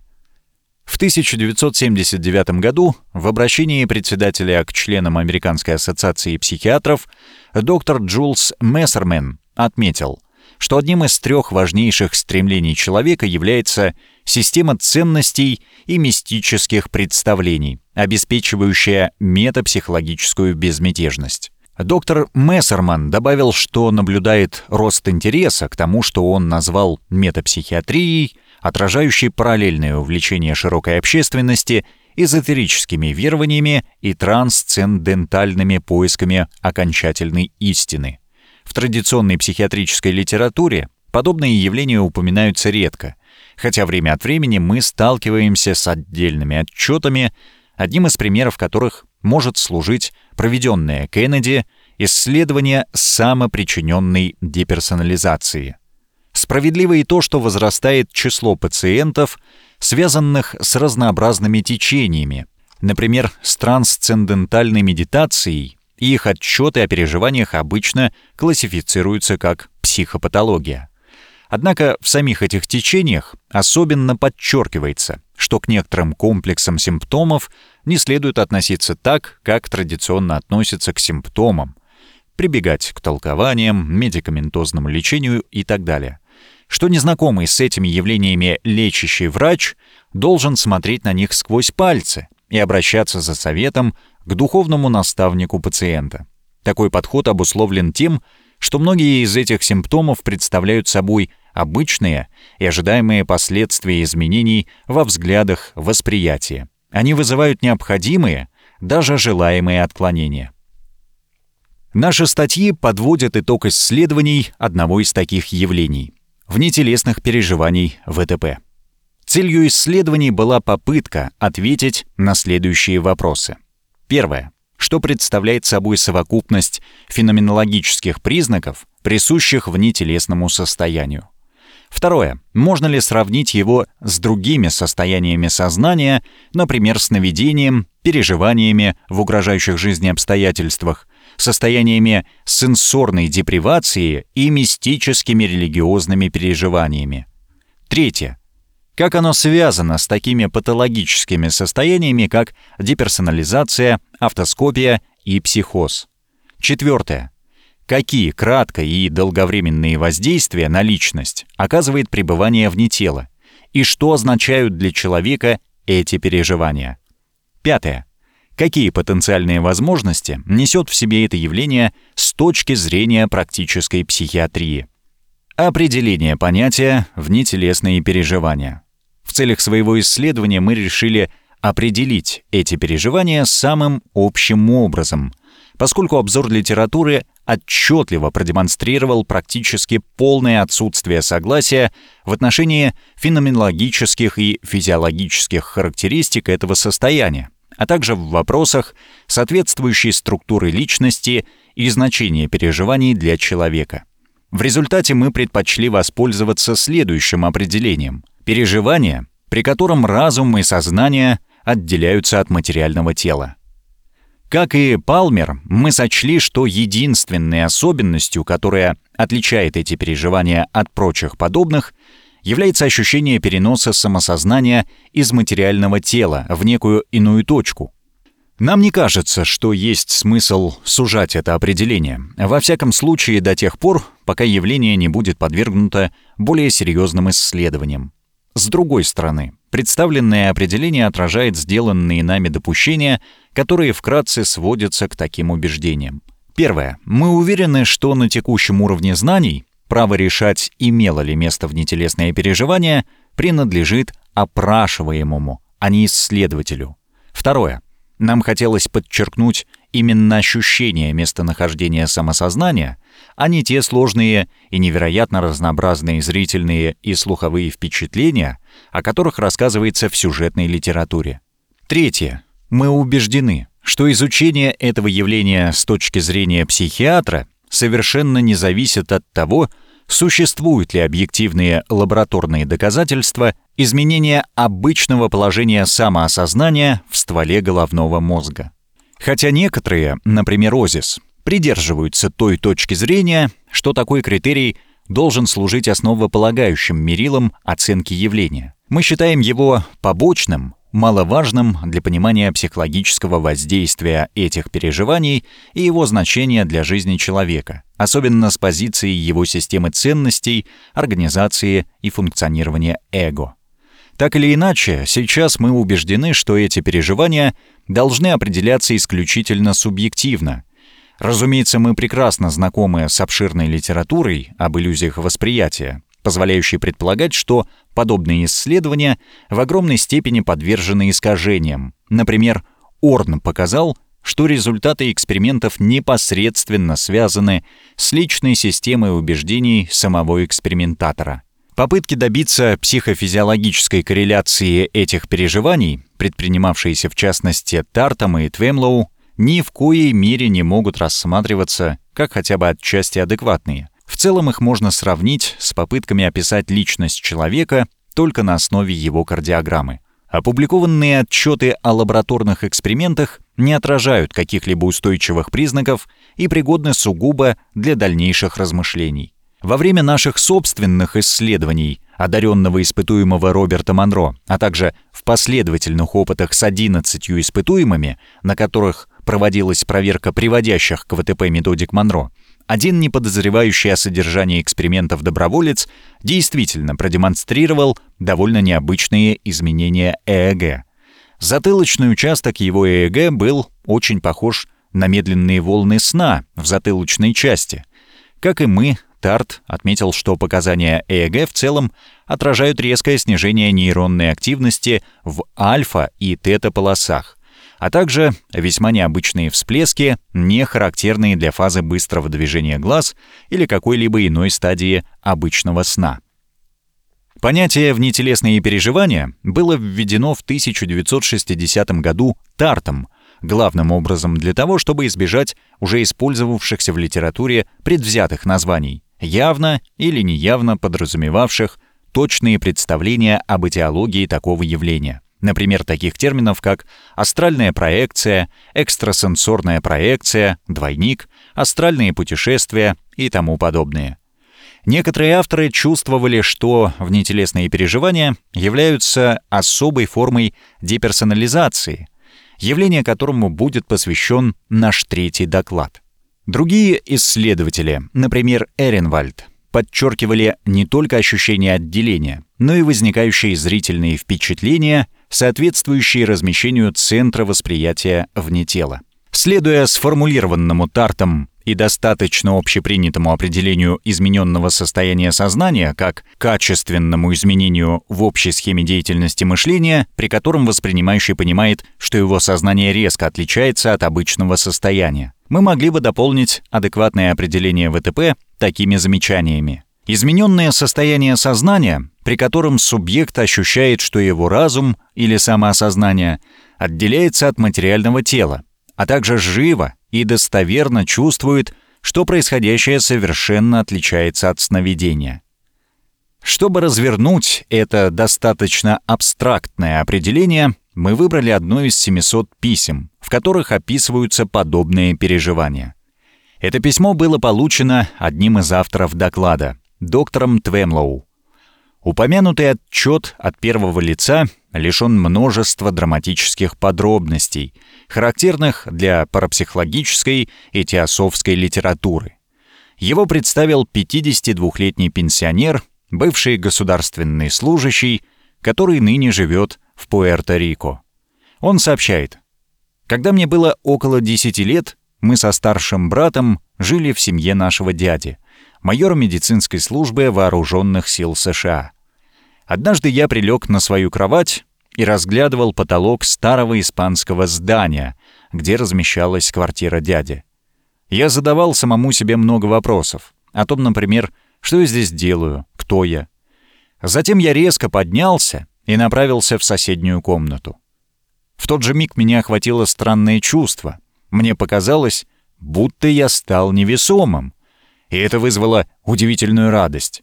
В 1979 году в обращении председателя к членам Американской ассоциации психиатров доктор Джулс Мессермен отметил, что одним из трех важнейших стремлений человека является система ценностей и мистических представлений, обеспечивающая метапсихологическую безмятежность. Доктор Мессерман добавил, что наблюдает рост интереса к тому, что он назвал метапсихиатрией, отражающей параллельное увлечение широкой общественности эзотерическими верованиями и трансцендентальными поисками окончательной истины. В традиционной психиатрической литературе подобные явления упоминаются редко, хотя время от времени мы сталкиваемся с отдельными отчетами, одним из примеров которых может служить проведенное Кеннеди исследование самопричиненной деперсонализации. Справедливо и то, что возрастает число пациентов, связанных с разнообразными течениями, например, с трансцендентальной медитацией, и их отчеты о переживаниях обычно классифицируются как психопатология. Однако в самих этих течениях особенно подчеркивается, что к некоторым комплексам симптомов не следует относиться так, как традиционно относятся к симптомам, прибегать к толкованиям, медикаментозному лечению и так далее. Что незнакомый с этими явлениями лечащий врач должен смотреть на них сквозь пальцы и обращаться за советом к духовному наставнику пациента. Такой подход обусловлен тем, что многие из этих симптомов представляют собой обычные и ожидаемые последствия изменений во взглядах восприятия. Они вызывают необходимые, даже желаемые отклонения. Наши статьи подводят итог исследований одного из таких явлений — внетелесных переживаний ВТП. Целью исследований была попытка ответить на следующие вопросы. Первое что представляет собой совокупность феноменологических признаков, присущих внетелесному состоянию. Второе. Можно ли сравнить его с другими состояниями сознания, например, сновидением, переживаниями в угрожающих жизни обстоятельствах, состояниями сенсорной депривации и мистическими религиозными переживаниями? Третье. Как оно связано с такими патологическими состояниями, как деперсонализация, автоскопия и психоз? Четвертое. Какие кратко- и долговременные воздействия на личность оказывает пребывание вне тела? И что означают для человека эти переживания? Пятое. Какие потенциальные возможности несет в себе это явление с точки зрения практической психиатрии? Определение понятия «внетелесные переживания». В целях своего исследования мы решили определить эти переживания самым общим образом, поскольку обзор литературы отчетливо продемонстрировал практически полное отсутствие согласия в отношении феноменологических и физиологических характеристик этого состояния, а также в вопросах соответствующей структуры личности и значения переживаний для человека. В результате мы предпочли воспользоваться следующим определением. Переживание, при котором разум и сознание отделяются от материального тела. Как и Палмер, мы сочли, что единственной особенностью, которая отличает эти переживания от прочих подобных, является ощущение переноса самосознания из материального тела в некую иную точку. Нам не кажется, что есть смысл сужать это определение, во всяком случае до тех пор, пока явление не будет подвергнуто более серьезным исследованиям. С другой стороны, представленное определение отражает сделанные нами допущения, которые вкратце сводятся к таким убеждениям. Первое. Мы уверены, что на текущем уровне знаний право решать, имело ли место внетелесное переживание, принадлежит опрашиваемому, а не исследователю. Второе. Нам хотелось подчеркнуть именно ощущение местонахождения самосознания, а не те сложные и невероятно разнообразные зрительные и слуховые впечатления, о которых рассказывается в сюжетной литературе. Третье. Мы убеждены, что изучение этого явления с точки зрения психиатра совершенно не зависит от того, существуют ли объективные лабораторные доказательства изменения обычного положения самоосознания в стволе головного мозга. Хотя некоторые, например, ОЗИС, придерживаются той точки зрения, что такой критерий должен служить основополагающим мерилом оценки явления. Мы считаем его побочным, маловажным для понимания психологического воздействия этих переживаний и его значения для жизни человека, особенно с позиции его системы ценностей, организации и функционирования эго. Так или иначе, сейчас мы убеждены, что эти переживания должны определяться исключительно субъективно. Разумеется, мы прекрасно знакомы с обширной литературой об иллюзиях восприятия, позволяющей предполагать, что подобные исследования в огромной степени подвержены искажениям. Например, Орн показал, что результаты экспериментов непосредственно связаны с личной системой убеждений самого экспериментатора. Попытки добиться психофизиологической корреляции этих переживаний, предпринимавшиеся в частности Тартом и Твемлоу, ни в коей мере не могут рассматриваться как хотя бы отчасти адекватные. В целом их можно сравнить с попытками описать личность человека только на основе его кардиограммы. Опубликованные отчеты о лабораторных экспериментах не отражают каких-либо устойчивых признаков и пригодны сугубо для дальнейших размышлений. Во время наших собственных исследований одаренного испытуемого Роберта Монро, а также в последовательных опытах с 11 испытуемыми, на которых проводилась проверка приводящих к ВТП методик Монро, один неподозревающий о содержании экспериментов доброволец действительно продемонстрировал довольно необычные изменения ЭЭГ. Затылочный участок его ЭЭГ был очень похож на медленные волны сна в затылочной части. Как и мы, Тарт отметил, что показания ЭЭГ в целом отражают резкое снижение нейронной активности в альфа и тета-полосах, а также весьма необычные всплески, не характерные для фазы быстрого движения глаз или какой-либо иной стадии обычного сна. Понятие «внетелесные переживания» было введено в 1960 году Тартом, главным образом для того, чтобы избежать уже использовавшихся в литературе предвзятых названий, явно или неявно подразумевавших точные представления об этиологии такого явления. Например, таких терминов, как астральная проекция, экстрасенсорная проекция, двойник, астральные путешествия и тому подобное. Некоторые авторы чувствовали, что внетелесные переживания являются особой формой деперсонализации, явление которому будет посвящен наш третий доклад. Другие исследователи, например, Эренвальд, подчеркивали не только ощущение отделения, но и возникающие зрительные впечатления, соответствующие размещению центра восприятия вне тела. Следуя сформулированному Тартом и достаточно общепринятому определению измененного состояния сознания как качественному изменению в общей схеме деятельности мышления, при котором воспринимающий понимает, что его сознание резко отличается от обычного состояния, мы могли бы дополнить адекватное определение ВТП такими замечаниями. Измененное состояние сознания, при котором субъект ощущает, что его разум или самоосознание отделяется от материального тела, а также живо и достоверно чувствует, что происходящее совершенно отличается от сновидения. Чтобы развернуть это достаточно абстрактное определение, мы выбрали одно из 700 писем, в которых описываются подобные переживания. Это письмо было получено одним из авторов доклада, доктором Твемлоу. Упомянутый отчет от первого лица лишен множества драматических подробностей, характерных для парапсихологической и теософской литературы. Его представил 52-летний пенсионер, бывший государственный служащий, который ныне живет в Пуэрто-Рико. Он сообщает, «Когда мне было около 10 лет, мы со старшим братом жили в семье нашего дяди — майор медицинской службы вооруженных сил США. Однажды я прилег на свою кровать и разглядывал потолок старого испанского здания, где размещалась квартира дяди. Я задавал самому себе много вопросов. О том, например, что я здесь делаю, кто я. Затем я резко поднялся и направился в соседнюю комнату. В тот же миг меня охватило странное чувство. Мне показалось, будто я стал невесомым и это вызвало удивительную радость.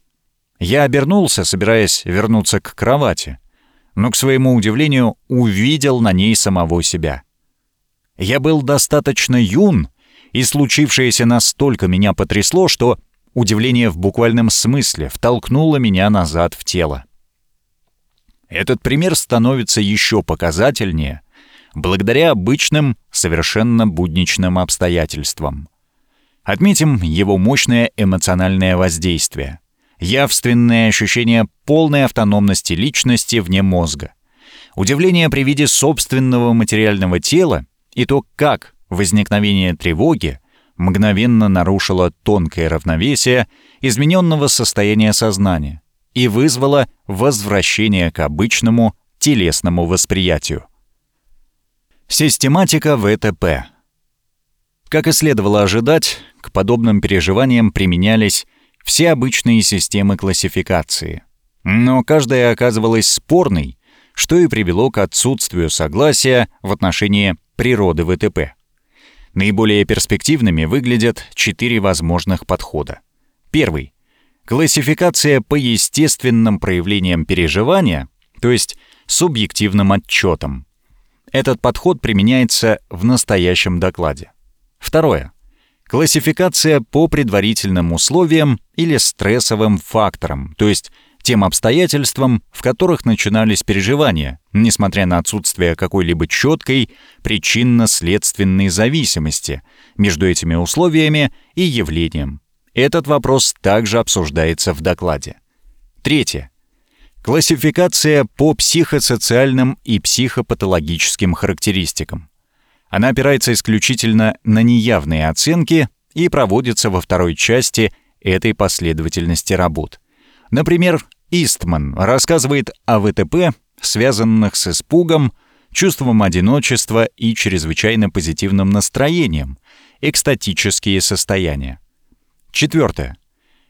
Я обернулся, собираясь вернуться к кровати, но, к своему удивлению, увидел на ней самого себя. Я был достаточно юн, и случившееся настолько меня потрясло, что удивление в буквальном смысле втолкнуло меня назад в тело. Этот пример становится еще показательнее благодаря обычным, совершенно будничным обстоятельствам — Отметим его мощное эмоциональное воздействие. Явственное ощущение полной автономности личности вне мозга. Удивление при виде собственного материального тела и то, как возникновение тревоги мгновенно нарушило тонкое равновесие измененного состояния сознания и вызвало возвращение к обычному телесному восприятию. Систематика ВТП. Как и следовало ожидать, к подобным переживаниям применялись все обычные системы классификации. Но каждая оказывалась спорной, что и привело к отсутствию согласия в отношении природы ВТП. Наиболее перспективными выглядят четыре возможных подхода. Первый — классификация по естественным проявлениям переживания, то есть субъективным отчетам. Этот подход применяется в настоящем докладе. Второе — Классификация по предварительным условиям или стрессовым факторам, то есть тем обстоятельствам, в которых начинались переживания, несмотря на отсутствие какой-либо четкой причинно-следственной зависимости между этими условиями и явлением. Этот вопрос также обсуждается в докладе. Третье. Классификация по психосоциальным и психопатологическим характеристикам. Она опирается исключительно на неявные оценки и проводится во второй части этой последовательности работ. Например, Истман рассказывает о ВТП, связанных с испугом, чувством одиночества и чрезвычайно позитивным настроением, экстатические состояния. Четвертое.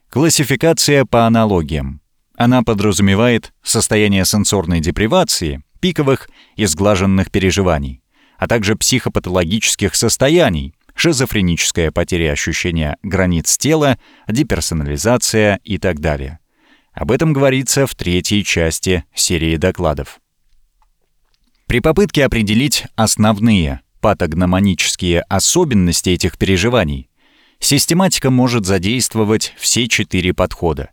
Классификация по аналогиям. Она подразумевает состояние сенсорной депривации, пиковых и сглаженных переживаний а также психопатологических состояний, шизофреническая потеря ощущения границ тела, деперсонализация и так далее. Об этом говорится в третьей части серии докладов. При попытке определить основные патогномонические особенности этих переживаний, систематика может задействовать все четыре подхода.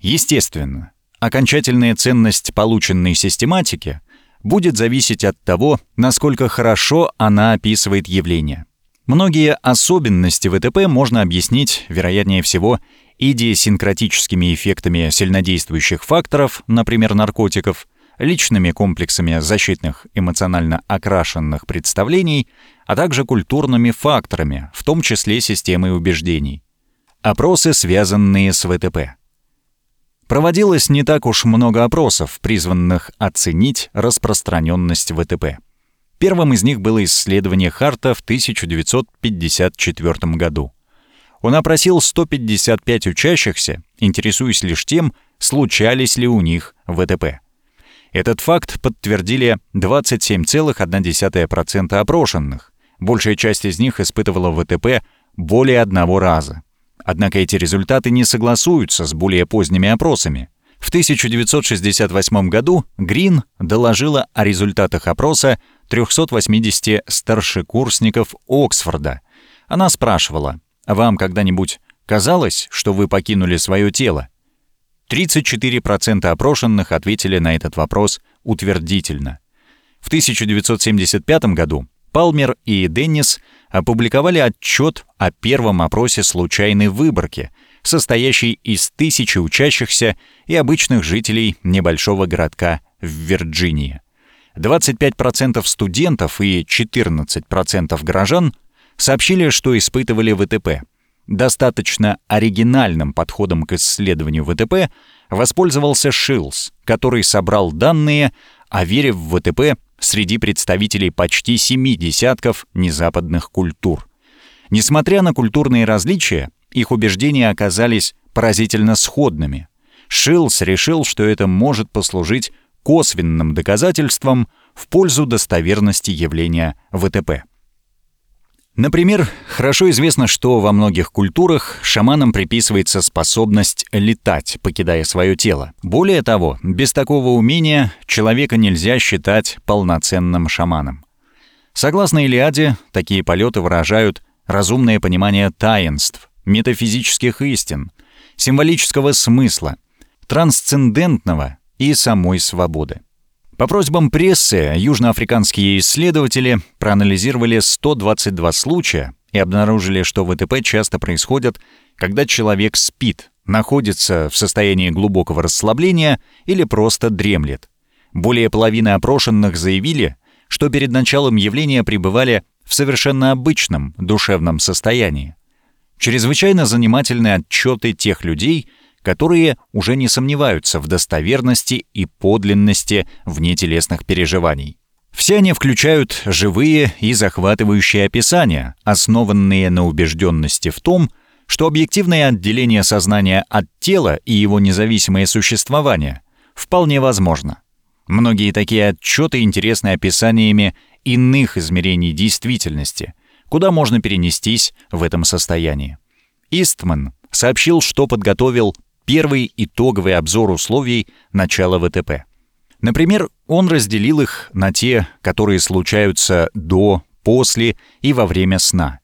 Естественно, окончательная ценность полученной систематики будет зависеть от того, насколько хорошо она описывает явление. Многие особенности ВТП можно объяснить, вероятнее всего, идиосинкратическими эффектами сильнодействующих факторов, например, наркотиков, личными комплексами защитных эмоционально окрашенных представлений, а также культурными факторами, в том числе системой убеждений. Опросы, связанные с ВТП. Проводилось не так уж много опросов, призванных оценить распространенность ВТП. Первым из них было исследование Харта в 1954 году. Он опросил 155 учащихся, интересуясь лишь тем, случались ли у них ВТП. Этот факт подтвердили 27,1% опрошенных. Большая часть из них испытывала ВТП более одного раза. Однако эти результаты не согласуются с более поздними опросами. В 1968 году Грин доложила о результатах опроса 380 старшекурсников Оксфорда. Она спрашивала, «Вам когда-нибудь казалось, что вы покинули свое тело?» 34% опрошенных ответили на этот вопрос утвердительно. В 1975 году Палмер и Деннис опубликовали отчет о первом опросе случайной выборки, состоящей из тысячи учащихся и обычных жителей небольшого городка в Вирджинии. 25% студентов и 14% горожан сообщили, что испытывали ВТП – Достаточно оригинальным подходом к исследованию ВТП воспользовался Шилс, который собрал данные о вере в ВТП среди представителей почти семи десятков незападных культур. Несмотря на культурные различия, их убеждения оказались поразительно сходными. Шилс решил, что это может послужить косвенным доказательством в пользу достоверности явления ВТП. Например, хорошо известно, что во многих культурах шаманам приписывается способность летать, покидая свое тело. Более того, без такого умения человека нельзя считать полноценным шаманом. Согласно Илиаде, такие полеты выражают разумное понимание таинств, метафизических истин, символического смысла, трансцендентного и самой свободы. По просьбам прессы южноафриканские исследователи проанализировали 122 случая и обнаружили, что ВТП часто происходят, когда человек спит, находится в состоянии глубокого расслабления или просто дремлет. Более половины опрошенных заявили, что перед началом явления пребывали в совершенно обычном душевном состоянии. Чрезвычайно занимательны отчеты тех людей, которые уже не сомневаются в достоверности и подлинности внетелесных переживаний. Все они включают живые и захватывающие описания, основанные на убежденности в том, что объективное отделение сознания от тела и его независимое существование вполне возможно. Многие такие отчеты интересны описаниями иных измерений действительности, куда можно перенестись в этом состоянии. Истман сообщил, что подготовил первый итоговый обзор условий начала ВТП. Например, он разделил их на те, которые случаются до, после и во время сна.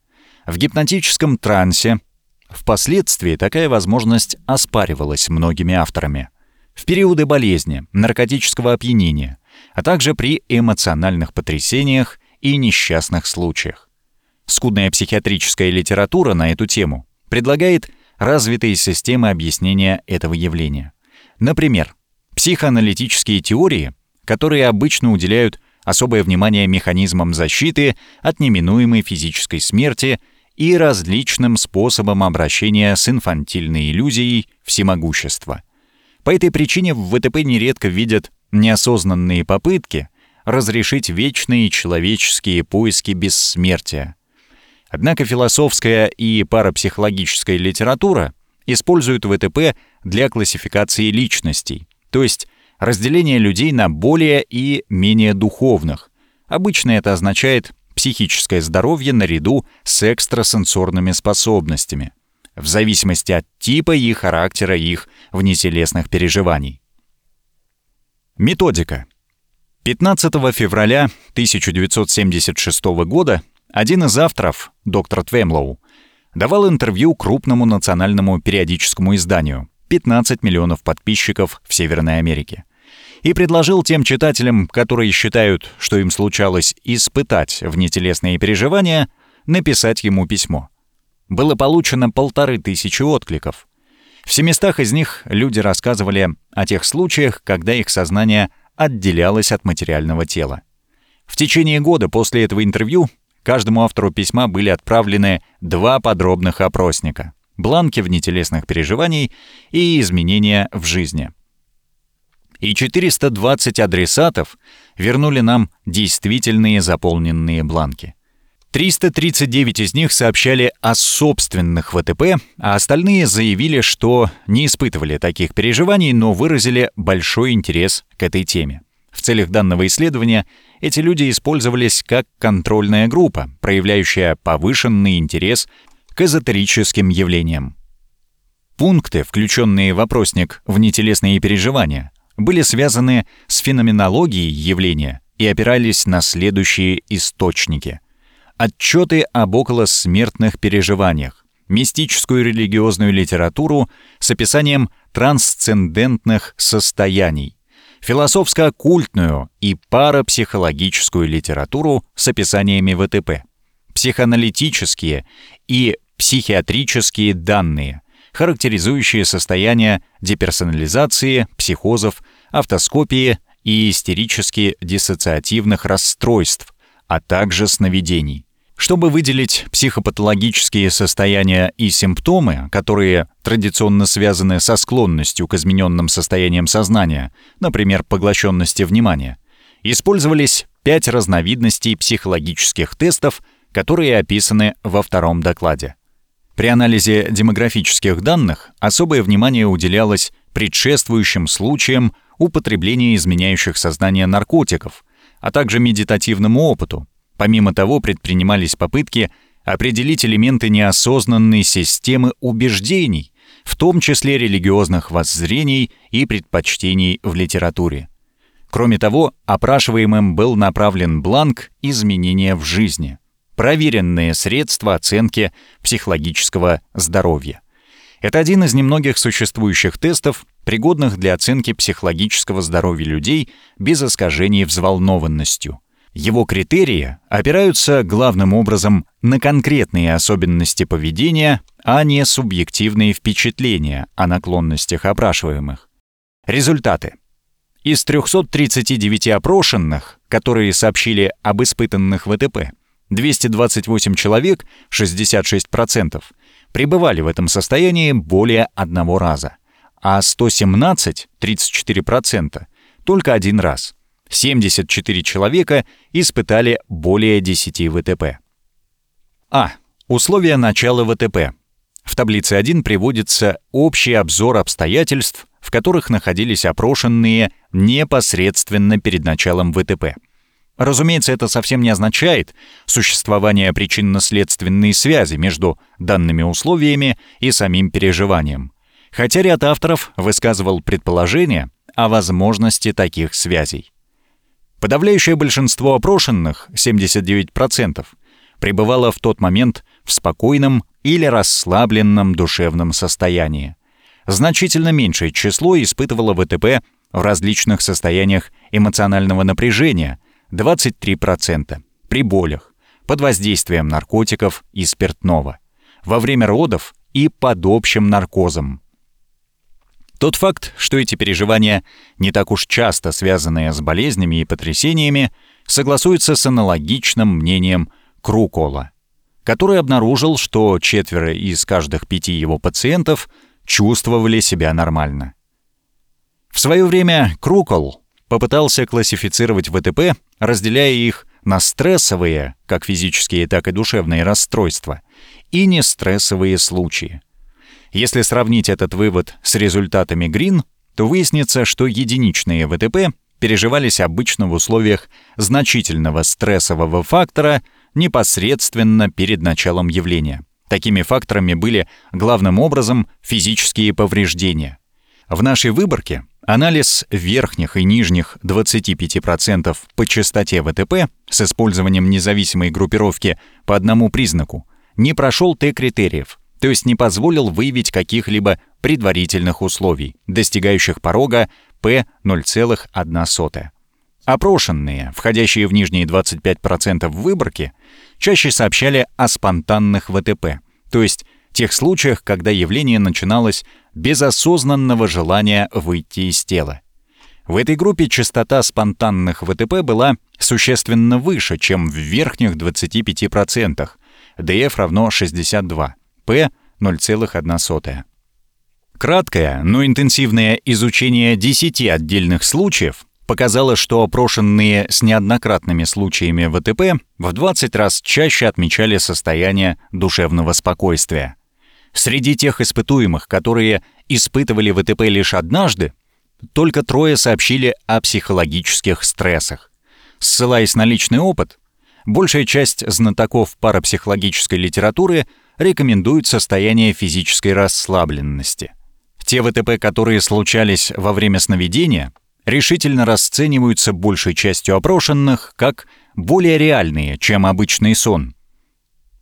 В гипнотическом трансе впоследствии такая возможность оспаривалась многими авторами. В периоды болезни, наркотического опьянения, а также при эмоциональных потрясениях и несчастных случаях. Скудная психиатрическая литература на эту тему предлагает развитые системы объяснения этого явления. Например, психоаналитические теории, которые обычно уделяют особое внимание механизмам защиты от неминуемой физической смерти и различным способам обращения с инфантильной иллюзией всемогущества. По этой причине в ВТП нередко видят неосознанные попытки разрешить вечные человеческие поиски бессмертия, Однако философская и парапсихологическая литература используют ВТП для классификации личностей, то есть разделения людей на более и менее духовных. Обычно это означает психическое здоровье наряду с экстрасенсорными способностями, в зависимости от типа и характера их внетелесных переживаний. Методика. 15 февраля 1976 года один из авторов, доктор Твемлоу, давал интервью крупному национальному периодическому изданию 15 миллионов подписчиков в Северной Америке и предложил тем читателям, которые считают, что им случалось испытать внетелесные переживания, написать ему письмо. Было получено полторы тысячи откликов. В семистах из них люди рассказывали о тех случаях, когда их сознание отделялось от материального тела. В течение года после этого интервью каждому автору письма были отправлены два подробных опросника — бланки внетелесных переживаний и изменения в жизни. И 420 адресатов вернули нам действительные заполненные бланки. 339 из них сообщали о собственных ВТП, а остальные заявили, что не испытывали таких переживаний, но выразили большой интерес к этой теме. В целях данного исследования эти люди использовались как контрольная группа, проявляющая повышенный интерес к эзотерическим явлениям. Пункты, включенные в опросник «Внетелесные переживания», были связаны с феноменологией явления и опирались на следующие источники — отчеты об околосмертных переживаниях, мистическую религиозную литературу с описанием трансцендентных состояний, философско-оккультную и парапсихологическую литературу с описаниями ВТП, психоаналитические и психиатрические данные, характеризующие состояние деперсонализации, психозов, автоскопии и истерически диссоциативных расстройств, а также сновидений. Чтобы выделить психопатологические состояния и симптомы, которые традиционно связаны со склонностью к измененным состояниям сознания, например, поглощенности внимания, использовались пять разновидностей психологических тестов, которые описаны во втором докладе. При анализе демографических данных особое внимание уделялось предшествующим случаям употребления изменяющих сознание наркотиков, а также медитативному опыту, Помимо того, предпринимались попытки определить элементы неосознанной системы убеждений, в том числе религиозных воззрений и предпочтений в литературе. Кроме того, опрашиваемым был направлен бланк «Изменения в жизни» — проверенные средства оценки психологического здоровья. Это один из немногих существующих тестов, пригодных для оценки психологического здоровья людей без искажений взволнованностью — его критерии опираются главным образом на конкретные особенности поведения, а не субъективные впечатления о наклонностях опрашиваемых. Результаты. Из 339 опрошенных, которые сообщили об испытанных ВТП, 228 человек, 66%, пребывали в этом состоянии более одного раза, а 117, 34%, только один раз. 74 человека испытали более 10 ВТП. А. Условия начала ВТП. В таблице 1 приводится общий обзор обстоятельств, в которых находились опрошенные непосредственно перед началом ВТП. Разумеется, это совсем не означает существование причинно-следственной связи между данными условиями и самим переживанием. Хотя ряд авторов высказывал предположение о возможности таких связей. Подавляющее большинство опрошенных, 79%, пребывало в тот момент в спокойном или расслабленном душевном состоянии. Значительно меньшее число испытывало ВТП в различных состояниях эмоционального напряжения, 23%, при болях, под воздействием наркотиков и спиртного, во время родов и под общим наркозом, тот факт, что эти переживания, не так уж часто связанные с болезнями и потрясениями, согласуется с аналогичным мнением Крукола, который обнаружил, что четверо из каждых пяти его пациентов чувствовали себя нормально. В свое время Крукол попытался классифицировать ВТП, разделяя их на стрессовые, как физические, так и душевные расстройства, и нестрессовые случаи. Если сравнить этот вывод с результатами Грин, то выяснится, что единичные ВТП переживались обычно в условиях значительного стрессового фактора непосредственно перед началом явления. Такими факторами были главным образом физические повреждения. В нашей выборке анализ верхних и нижних 25% по частоте ВТП с использованием независимой группировки по одному признаку не прошел Т-критериев – то есть не позволил выявить каких-либо предварительных условий, достигающих порога P0,1. Опрошенные, входящие в нижние 25% выборки, чаще сообщали о спонтанных ВТП, то есть тех случаях, когда явление начиналось без осознанного желания выйти из тела. В этой группе частота спонтанных ВТП была существенно выше, чем в верхних 25%. ДФ равно 62, П 0,1. Краткое, но интенсивное изучение 10 отдельных случаев показало, что опрошенные с неоднократными случаями ВТП в 20 раз чаще отмечали состояние душевного спокойствия. Среди тех испытуемых, которые испытывали ВТП лишь однажды, только трое сообщили о психологических стрессах. Ссылаясь на личный опыт, большая часть знатоков парапсихологической литературы рекомендует состояние физической расслабленности. Те ВТП, которые случались во время сновидения, решительно расцениваются большей частью опрошенных как более реальные, чем обычный сон.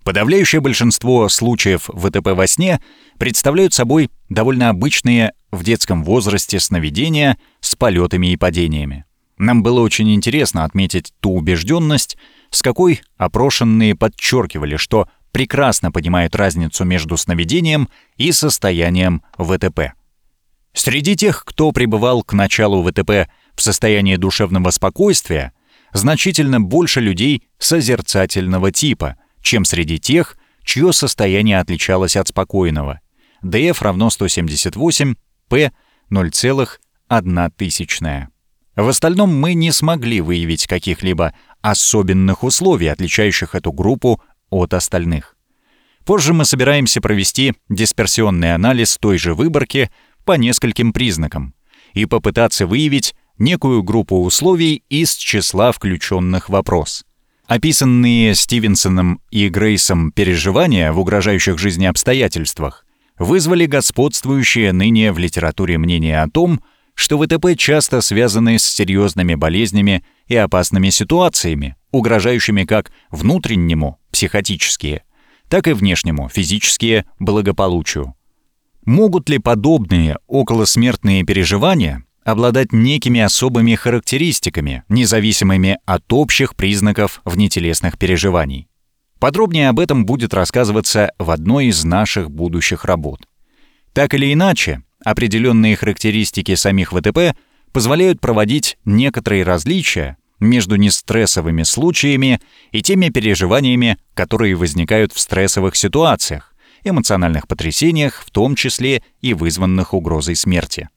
Подавляющее большинство случаев ВТП во сне представляют собой довольно обычные в детском возрасте сновидения с полетами и падениями. Нам было очень интересно отметить ту убежденность, с какой опрошенные подчеркивали, что прекрасно понимают разницу между сновидением и состоянием ВТП. Среди тех, кто пребывал к началу ВТП в состоянии душевного спокойствия, значительно больше людей созерцательного типа, чем среди тех, чье состояние отличалось от спокойного. ДФ равно 178, П 0,1 В остальном мы не смогли выявить каких-либо особенных условий, отличающих эту группу от остальных. Позже мы собираемся провести дисперсионный анализ той же выборки по нескольким признакам и попытаться выявить некую группу условий из числа включенных вопрос. Описанные Стивенсоном и Грейсом переживания в угрожающих жизни обстоятельствах вызвали господствующее ныне в литературе мнение о том, что ВТП часто связаны с серьезными болезнями и опасными ситуациями, угрожающими как внутреннему, психотические, так и внешнему, физические, благополучию. Могут ли подобные околосмертные переживания обладать некими особыми характеристиками, независимыми от общих признаков внетелесных переживаний? Подробнее об этом будет рассказываться в одной из наших будущих работ. Так или иначе, определенные характеристики самих ВТП позволяют проводить некоторые различия между нестрессовыми случаями и теми переживаниями, которые возникают в стрессовых ситуациях, эмоциональных потрясениях, в том числе и вызванных угрозой смерти.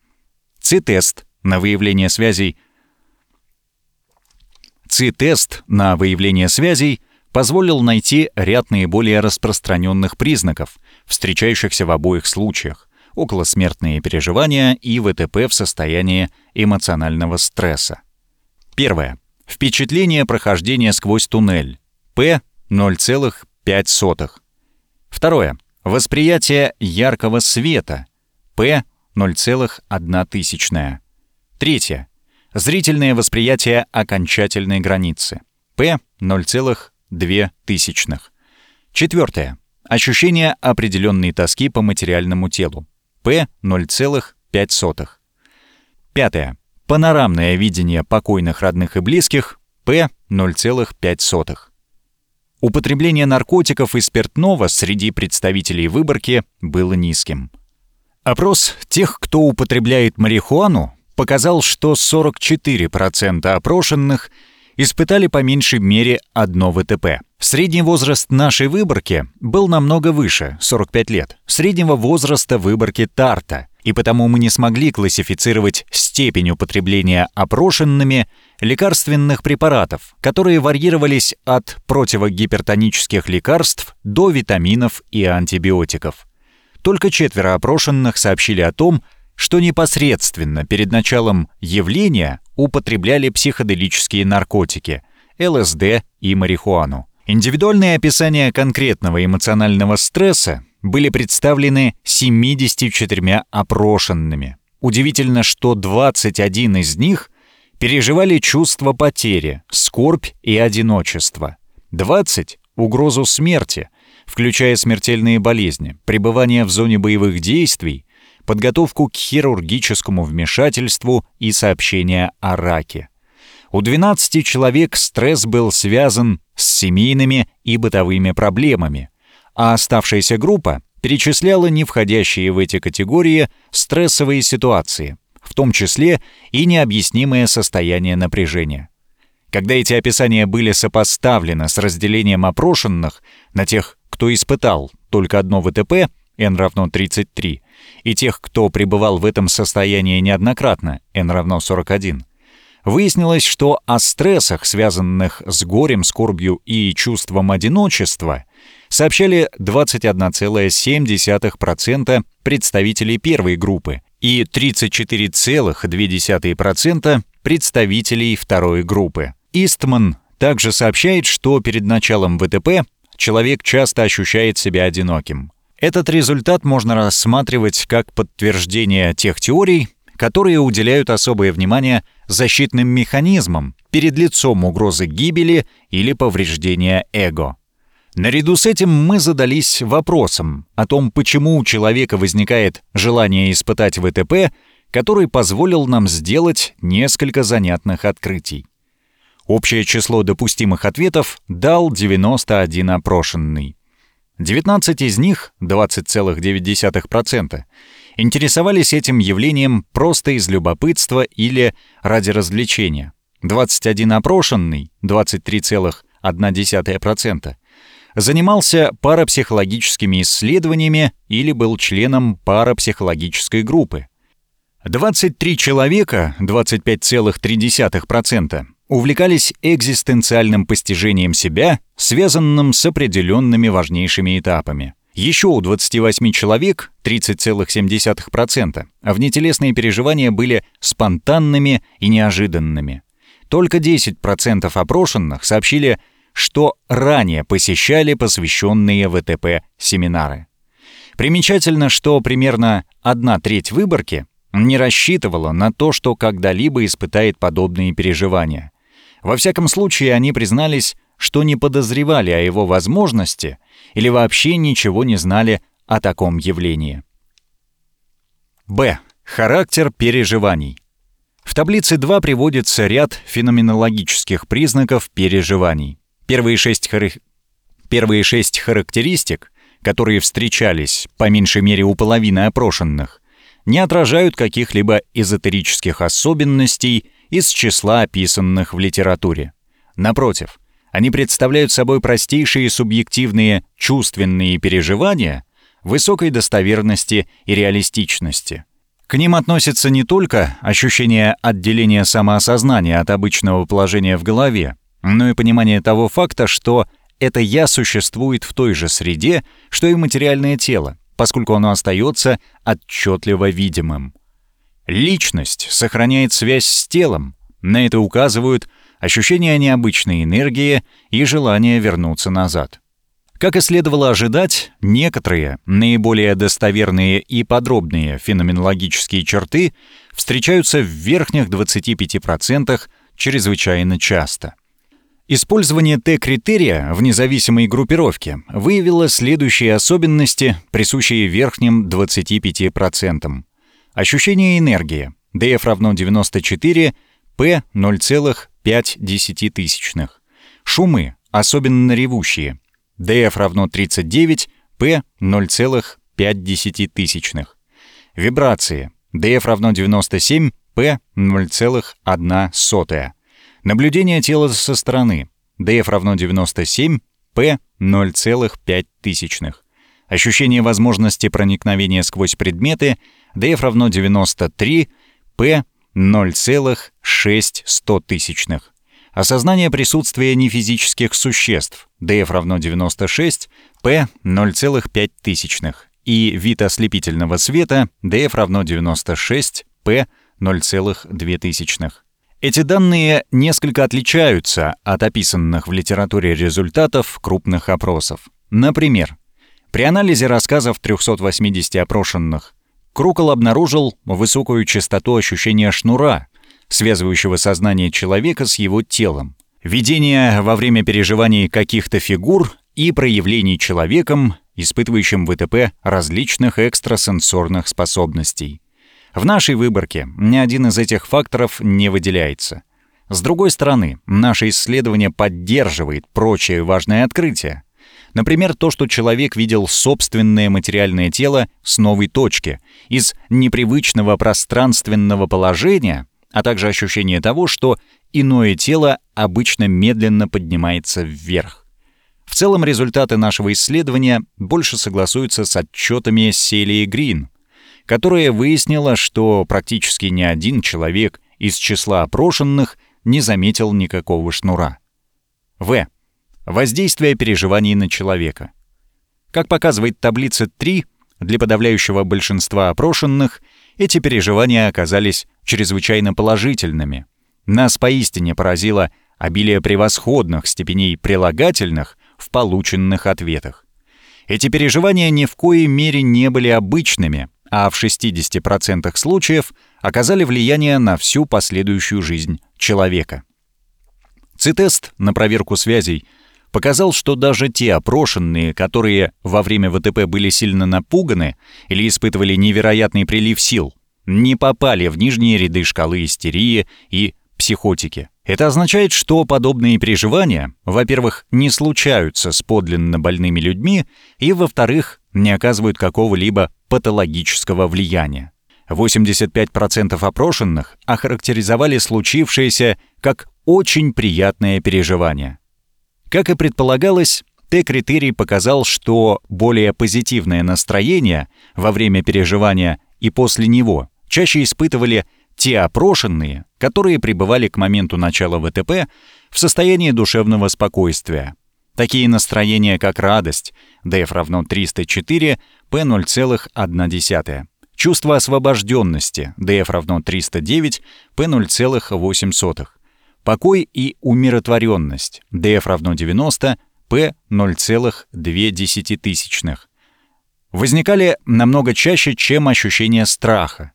ЦИ-тест на выявление связей ЦИ-тест на выявление связей позволил найти ряд наиболее распространенных признаков, встречающихся в обоих случаях — околосмертные переживания и ВТП в состоянии эмоционального стресса. Первое. Впечатление прохождения сквозь туннель. П 0,5. Второе. Восприятие яркого света. П 0,1. Третье. Зрительное восприятие окончательной границы. П 0,2. Четвертое. Ощущение определенной тоски по материальному телу. П 0,5. Пятое. Панорамное видение покойных родных и близких П 0,5. Употребление наркотиков и спиртного среди представителей выборки было низким. Опрос тех, кто употребляет марихуану, показал, что 44% опрошенных испытали по меньшей мере одно ВТП. Средний возраст нашей выборки был намного выше, 45 лет, среднего возраста выборки Тарта, и потому мы не смогли классифицировать степень употребления опрошенными лекарственных препаратов, которые варьировались от противогипертонических лекарств до витаминов и антибиотиков. Только четверо опрошенных сообщили о том, что непосредственно перед началом явления употребляли психоделические наркотики, ЛСД и марихуану. Индивидуальные описания конкретного эмоционального стресса были представлены 74 опрошенными. Удивительно, что 21 из них переживали чувство потери, скорбь и одиночество. 20 — угрозу смерти, включая смертельные болезни, пребывание в зоне боевых действий, подготовку к хирургическому вмешательству и сообщение о раке. У 12 человек стресс был связан с семейными и бытовыми проблемами, а оставшаяся группа перечисляла не входящие в эти категории стрессовые ситуации, в том числе и необъяснимое состояние напряжения. Когда эти описания были сопоставлены с разделением опрошенных на тех, кто испытал только одно ВТП, n равно 33, и тех, кто пребывал в этом состоянии неоднократно, n равно 41, выяснилось, что о стрессах, связанных с горем, скорбью и чувством одиночества, сообщали 21,7% представителей первой группы и 34,2% представителей второй группы. Истман также сообщает, что перед началом ВТП человек часто ощущает себя одиноким. Этот результат можно рассматривать как подтверждение тех теорий, которые уделяют особое внимание защитным механизмам перед лицом угрозы гибели или повреждения эго. Наряду с этим мы задались вопросом о том, почему у человека возникает желание испытать ВТП, который позволил нам сделать несколько занятных открытий. Общее число допустимых ответов дал 91 опрошенный. 19 из них, 20,9%, интересовались этим явлением просто из любопытства или ради развлечения. 21 опрошенный, 23,1%, занимался парапсихологическими исследованиями или был членом парапсихологической группы. 23 человека, 25,3%, увлекались экзистенциальным постижением себя, связанным с определенными важнейшими этапами. Еще у 28 человек, 30,7%, внетелесные переживания были спонтанными и неожиданными. Только 10% опрошенных сообщили, что ранее посещали посвященные ВТП семинары. Примечательно, что примерно одна треть выборки не рассчитывала на то, что когда-либо испытает подобные переживания. Во всяком случае, они признались, что не подозревали о его возможности или вообще ничего не знали о таком явлении. Б. Характер переживаний. В таблице 2 приводится ряд феноменологических признаков переживаний. Первые шесть, хар... Первые шесть характеристик, которые встречались, по меньшей мере у половины опрошенных, не отражают каких-либо эзотерических особенностей из числа описанных в литературе. Напротив, они представляют собой простейшие субъективные чувственные переживания высокой достоверности и реалистичности. К ним относится не только ощущение отделения самоосознания от обычного положения в голове, но и понимание того факта, что это «я» существует в той же среде, что и материальное тело, поскольку оно остается отчетливо видимым. Личность сохраняет связь с телом, на это указывают ощущение необычной энергии и желание вернуться назад. Как и следовало ожидать, некоторые, наиболее достоверные и подробные феноменологические черты встречаются в верхних 25% чрезвычайно часто — Использование Т-критерия в независимой группировке выявило следующие особенности, присущие верхним 25%. Ощущение энергии. DF равно 94, P 0,5. Шумы, особенно ревущие. DF равно 39, P 0,5. Вибрации. DF равно 97, P 0,1. Наблюдение тела со стороны. DF равно 97, P 0,5. Ощущение возможности проникновения сквозь предметы. DF равно 93, P 0,6. Осознание присутствия нефизических существ. DF равно 96, P 0,5. И вид ослепительного света. DF равно 96, P 0,2. Эти данные несколько отличаются от описанных в литературе результатов крупных опросов. Например, при анализе рассказов 380 опрошенных Крукол обнаружил высокую частоту ощущения шнура, связывающего сознание человека с его телом, видение во время переживаний каких-то фигур и проявлений человеком, испытывающим ВТП различных экстрасенсорных способностей. В нашей выборке ни один из этих факторов не выделяется. С другой стороны, наше исследование поддерживает прочие важные открытия. Например, то, что человек видел собственное материальное тело с новой точки, из непривычного пространственного положения, а также ощущение того, что иное тело обычно медленно поднимается вверх. В целом результаты нашего исследования больше согласуются с отчетами Селии Грин, которая выяснила, что практически ни один человек из числа опрошенных не заметил никакого шнура. В. Воздействие переживаний на человека. Как показывает таблица 3, для подавляющего большинства опрошенных эти переживания оказались чрезвычайно положительными. Нас поистине поразило обилие превосходных степеней прилагательных в полученных ответах. Эти переживания ни в коей мере не были обычными, а в 60% случаев оказали влияние на всю последующую жизнь человека. Цитест на проверку связей показал, что даже те опрошенные, которые во время ВТП были сильно напуганы или испытывали невероятный прилив сил, не попали в нижние ряды шкалы истерии и психотики. Это означает, что подобные переживания, во-первых, не случаются с подлинно больными людьми, и, во-вторых, не оказывают какого-либо патологического влияния. 85% опрошенных охарактеризовали случившееся как очень приятное переживание. Как и предполагалось, Т-критерий показал, что более позитивное настроение во время переживания и после него чаще испытывали те опрошенные, которые пребывали к моменту начала ВТП в состоянии душевного спокойствия. Такие настроения, как радость, DF равно 304, P 0,1. Чувство освобожденности, DF равно 309, P 0,8 покой и умиротворенность, df равно 90, p 0,2, возникали намного чаще, чем ощущение страха.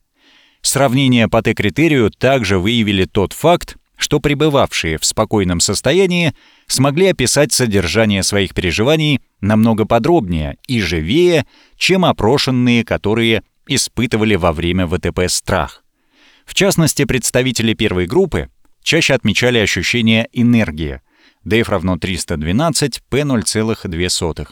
Сравнения по Т-критерию также выявили тот факт, что пребывавшие в спокойном состоянии смогли описать содержание своих переживаний намного подробнее и живее, чем опрошенные, которые испытывали во время ВТП страх. В частности, представители первой группы чаще отмечали ощущение энергии. DF равно 312, P 0,2.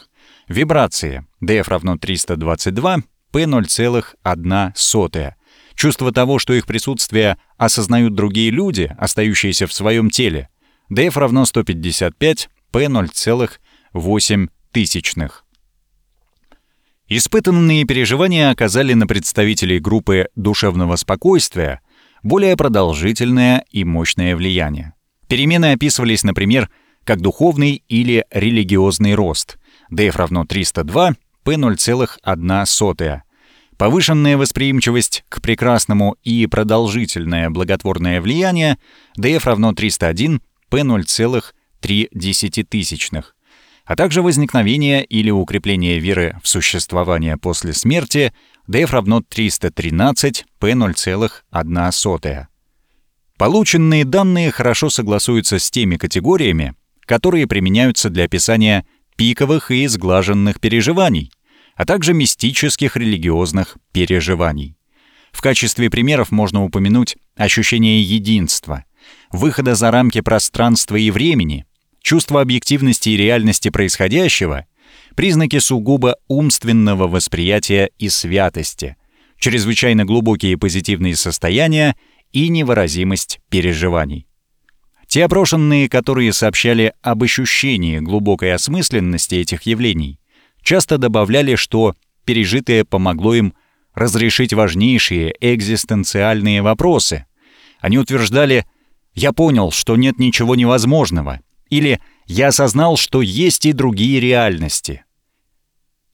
Вибрации. DF равно 322, P 0,1. Чувство того, что их присутствие осознают другие люди, остающиеся в своем теле. DF равно 155, P 0,8 тысячных. Испытанные переживания оказали на представителей группы душевного спокойствия более продолжительное и мощное влияние. Перемены описывались, например, как духовный или религиозный рост. DF равно 302, P 0,1. Повышенная восприимчивость к прекрасному и продолжительное благотворное влияние DF равно 301, P 0,3 а также возникновение или укрепление веры в существование после смерти df равно 313, p 0,1. Полученные данные хорошо согласуются с теми категориями, которые применяются для описания пиковых и сглаженных переживаний, а также мистических религиозных переживаний. В качестве примеров можно упомянуть ощущение единства, выхода за рамки пространства и времени, чувство объективности и реальности происходящего признаки сугубо умственного восприятия и святости, чрезвычайно глубокие позитивные состояния и невыразимость переживаний. Те опрошенные, которые сообщали об ощущении глубокой осмысленности этих явлений, часто добавляли, что пережитое помогло им разрешить важнейшие экзистенциальные вопросы. Они утверждали «Я понял, что нет ничего невозможного» или я осознал, что есть и другие реальности.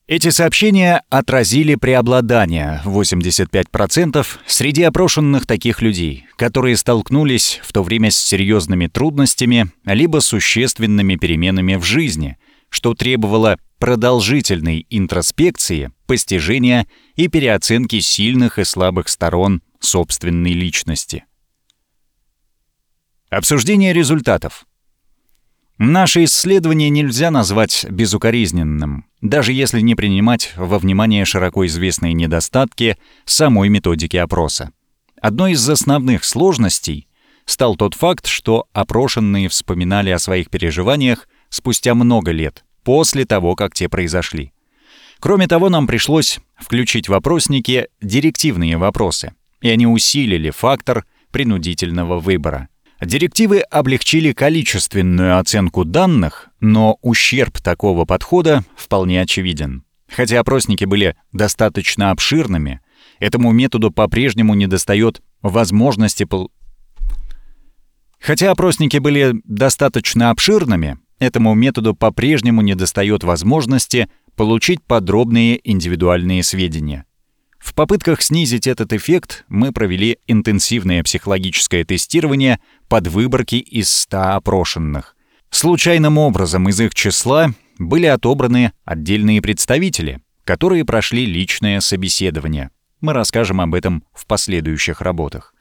Эти сообщения отразили преобладание 85% среди опрошенных таких людей, которые столкнулись в то время с серьезными трудностями либо существенными переменами в жизни, что требовало продолжительной интроспекции, постижения и переоценки сильных и слабых сторон собственной личности. Обсуждение результатов. Наше исследование нельзя назвать безукоризненным, даже если не принимать во внимание широко известные недостатки самой методики опроса. Одной из основных сложностей стал тот факт, что опрошенные вспоминали о своих переживаниях спустя много лет, после того, как те произошли. Кроме того, нам пришлось включить в вопросники директивные вопросы, и они усилили фактор принудительного выбора. Директивы облегчили количественную оценку данных, но ущерб такого подхода вполне очевиден. Хотя опросники были достаточно обширными, этому методу по-прежнему недостает возможности пол... Хотя опросники были достаточно обширными, этому методу по-прежнему недостает возможности получить подробные индивидуальные сведения. В попытках снизить этот эффект мы провели интенсивное психологическое тестирование под выборки из 100 опрошенных. Случайным образом из их числа были отобраны отдельные представители, которые прошли личное собеседование. Мы расскажем об этом в последующих работах.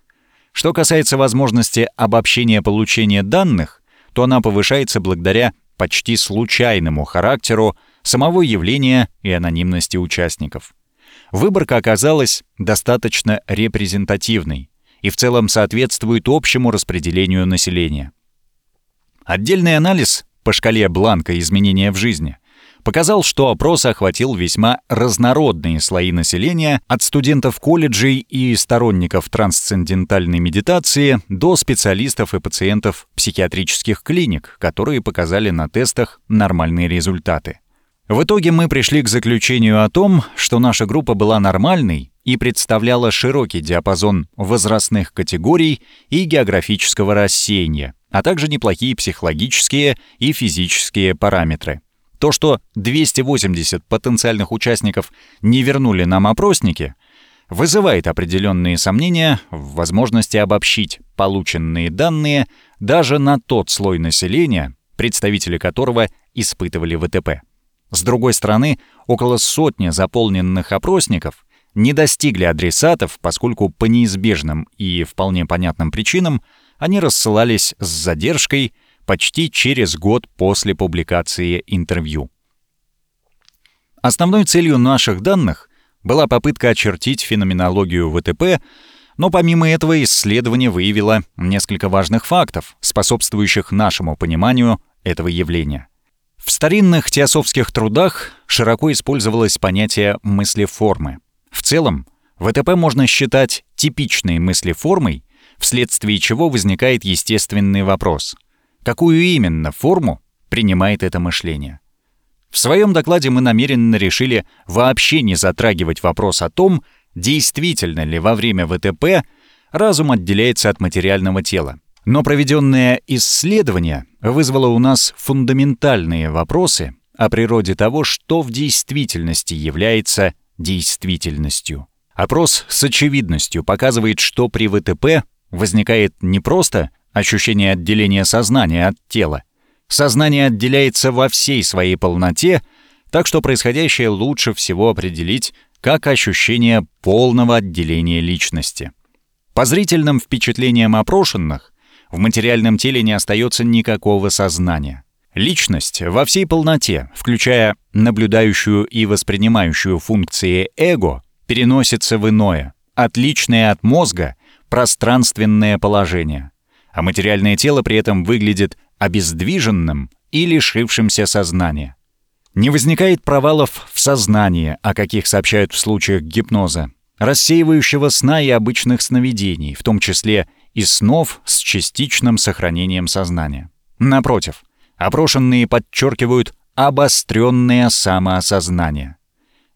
Что касается возможности обобщения получения данных, то она повышается благодаря почти случайному характеру самого явления и анонимности участников. Выборка оказалась достаточно репрезентативной и в целом соответствует общему распределению населения. Отдельный анализ по шкале Бланка изменения в жизни показал, что опрос охватил весьма разнородные слои населения, от студентов колледжей и сторонников трансцендентальной медитации до специалистов и пациентов психиатрических клиник, которые показали на тестах нормальные результаты. В итоге мы пришли к заключению о том, что наша группа была нормальной и представляла широкий диапазон возрастных категорий и географического рассеяния, а также неплохие психологические и физические параметры. То, что 280 потенциальных участников не вернули нам опросники, вызывает определенные сомнения в возможности обобщить полученные данные даже на тот слой населения, представители которого испытывали ВТП. С другой стороны, около сотни заполненных опросников не достигли адресатов, поскольку по неизбежным и вполне понятным причинам они рассылались с задержкой почти через год после публикации интервью. Основной целью наших данных была попытка очертить феноменологию ВТП, но помимо этого исследование выявило несколько важных фактов, способствующих нашему пониманию этого явления — в старинных теософских трудах широко использовалось понятие мыслеформы. В целом, ВТП можно считать типичной мыслеформой, вследствие чего возникает естественный вопрос. Какую именно форму принимает это мышление? В своем докладе мы намеренно решили вообще не затрагивать вопрос о том, действительно ли во время ВТП разум отделяется от материального тела. Но проведенное исследование вызвало у нас фундаментальные вопросы о природе того, что в действительности является действительностью. Опрос с очевидностью показывает, что при ВТП возникает не просто ощущение отделения сознания от тела. Сознание отделяется во всей своей полноте, так что происходящее лучше всего определить как ощущение полного отделения личности. По зрительным впечатлениям опрошенных, в материальном теле не остается никакого сознания. Личность во всей полноте, включая наблюдающую и воспринимающую функции эго, переносится в иное, отличное от мозга, пространственное положение. А материальное тело при этом выглядит обездвиженным и лишившимся сознания. Не возникает провалов в сознании, о каких сообщают в случаях гипноза, рассеивающего сна и обычных сновидений, в том числе и снов с частичным сохранением сознания. Напротив, опрошенные подчеркивают обостренное самоосознание.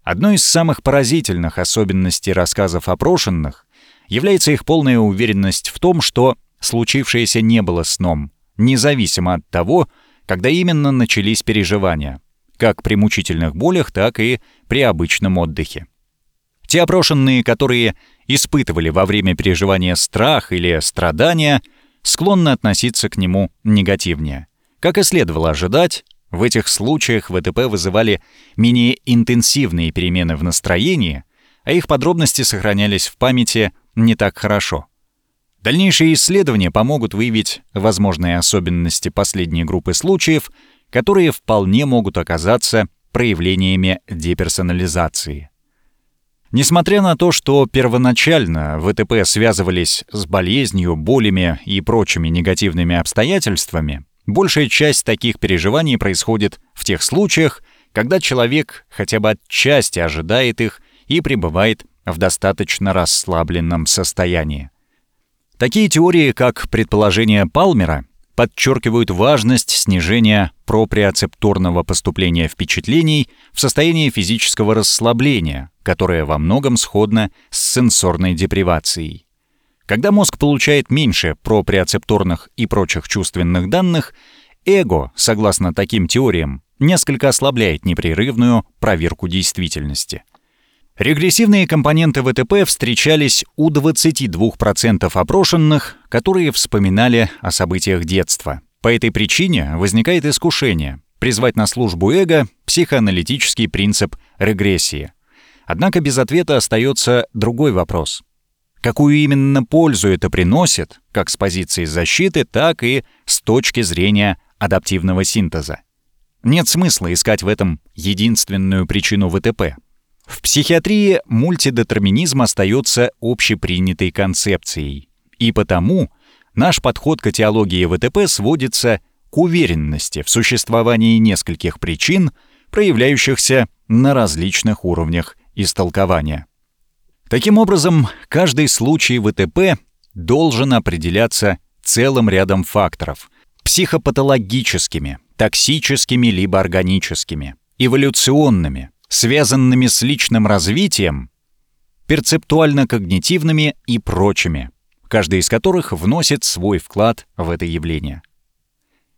Одной из самых поразительных особенностей рассказов опрошенных является их полная уверенность в том, что случившееся не было сном, независимо от того, когда именно начались переживания, как при мучительных болях, так и при обычном отдыхе. Те опрошенные, которые испытывали во время переживания страх или страдания, склонны относиться к нему негативнее. Как и следовало ожидать, в этих случаях ВТП вызывали менее интенсивные перемены в настроении, а их подробности сохранялись в памяти не так хорошо. Дальнейшие исследования помогут выявить возможные особенности последней группы случаев, которые вполне могут оказаться проявлениями деперсонализации. Несмотря на то, что первоначально ВТП связывались с болезнью, болями и прочими негативными обстоятельствами, большая часть таких переживаний происходит в тех случаях, когда человек хотя бы отчасти ожидает их и пребывает в достаточно расслабленном состоянии. Такие теории, как предположение Палмера, подчеркивают важность снижения проприоцепторного поступления впечатлений в состоянии физического расслабления, которое во многом сходно с сенсорной депривацией. Когда мозг получает меньше проприоцепторных и прочих чувственных данных, эго, согласно таким теориям, несколько ослабляет непрерывную проверку действительности. Регрессивные компоненты ВТП встречались у 22% опрошенных, которые вспоминали о событиях детства. По этой причине возникает искушение призвать на службу эго психоаналитический принцип регрессии. Однако без ответа остается другой вопрос. Какую именно пользу это приносит, как с позиции защиты, так и с точки зрения адаптивного синтеза? Нет смысла искать в этом единственную причину ВТП — в психиатрии мультидетерминизм остается общепринятой концепцией, и потому наш подход к теологии ВТП сводится к уверенности в существовании нескольких причин, проявляющихся на различных уровнях истолкования. Таким образом, каждый случай ВТП должен определяться целым рядом факторов – психопатологическими, токсическими либо органическими, эволюционными, связанными с личным развитием, перцептуально-когнитивными и прочими, каждый из которых вносит свой вклад в это явление.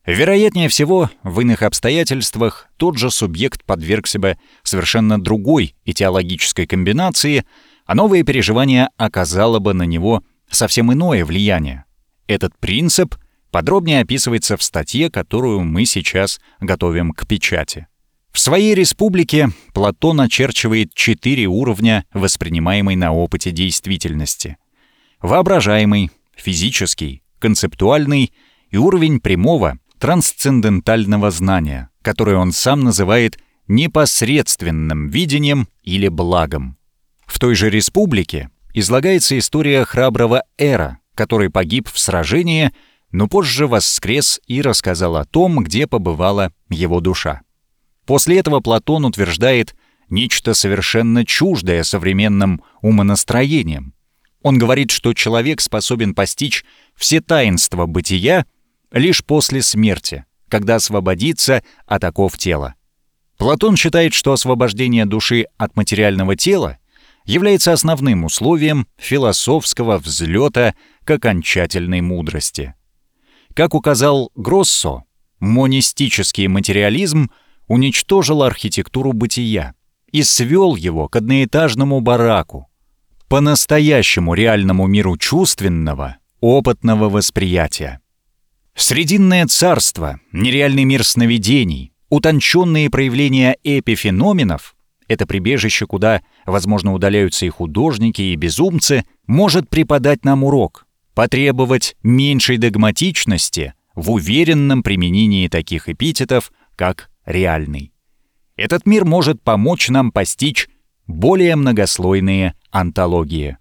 Вероятнее всего, в иных обстоятельствах тот же субъект подверг себя совершенно другой этиологической комбинации, а новое переживание оказало бы на него совсем иное влияние. Этот принцип подробнее описывается в статье, которую мы сейчас готовим к печати. В своей республике Платон очерчивает четыре уровня воспринимаемой на опыте действительности. Воображаемый, физический, концептуальный и уровень прямого, трансцендентального знания, который он сам называет непосредственным видением или благом. В той же республике излагается история храброго Эра, который погиб в сражении, но позже воскрес и рассказал о том, где побывала его душа. После этого Платон утверждает нечто совершенно чуждое современным умонастроениям. Он говорит, что человек способен постичь все таинства бытия лишь после смерти, когда освободится от оков тела. Платон считает, что освобождение души от материального тела является основным условием философского взлета к окончательной мудрости. Как указал Гроссо, монистический материализм — уничтожил архитектуру бытия и свел его к одноэтажному бараку, по-настоящему реальному миру чувственного, опытного восприятия. Срединное царство, нереальный мир сновидений, утонченные проявления эпифеноменов — это прибежище, куда, возможно, удаляются и художники, и безумцы, может преподать нам урок, потребовать меньшей догматичности в уверенном применении таких эпитетов, как реальный. Этот мир может помочь нам постичь более многослойные антологии.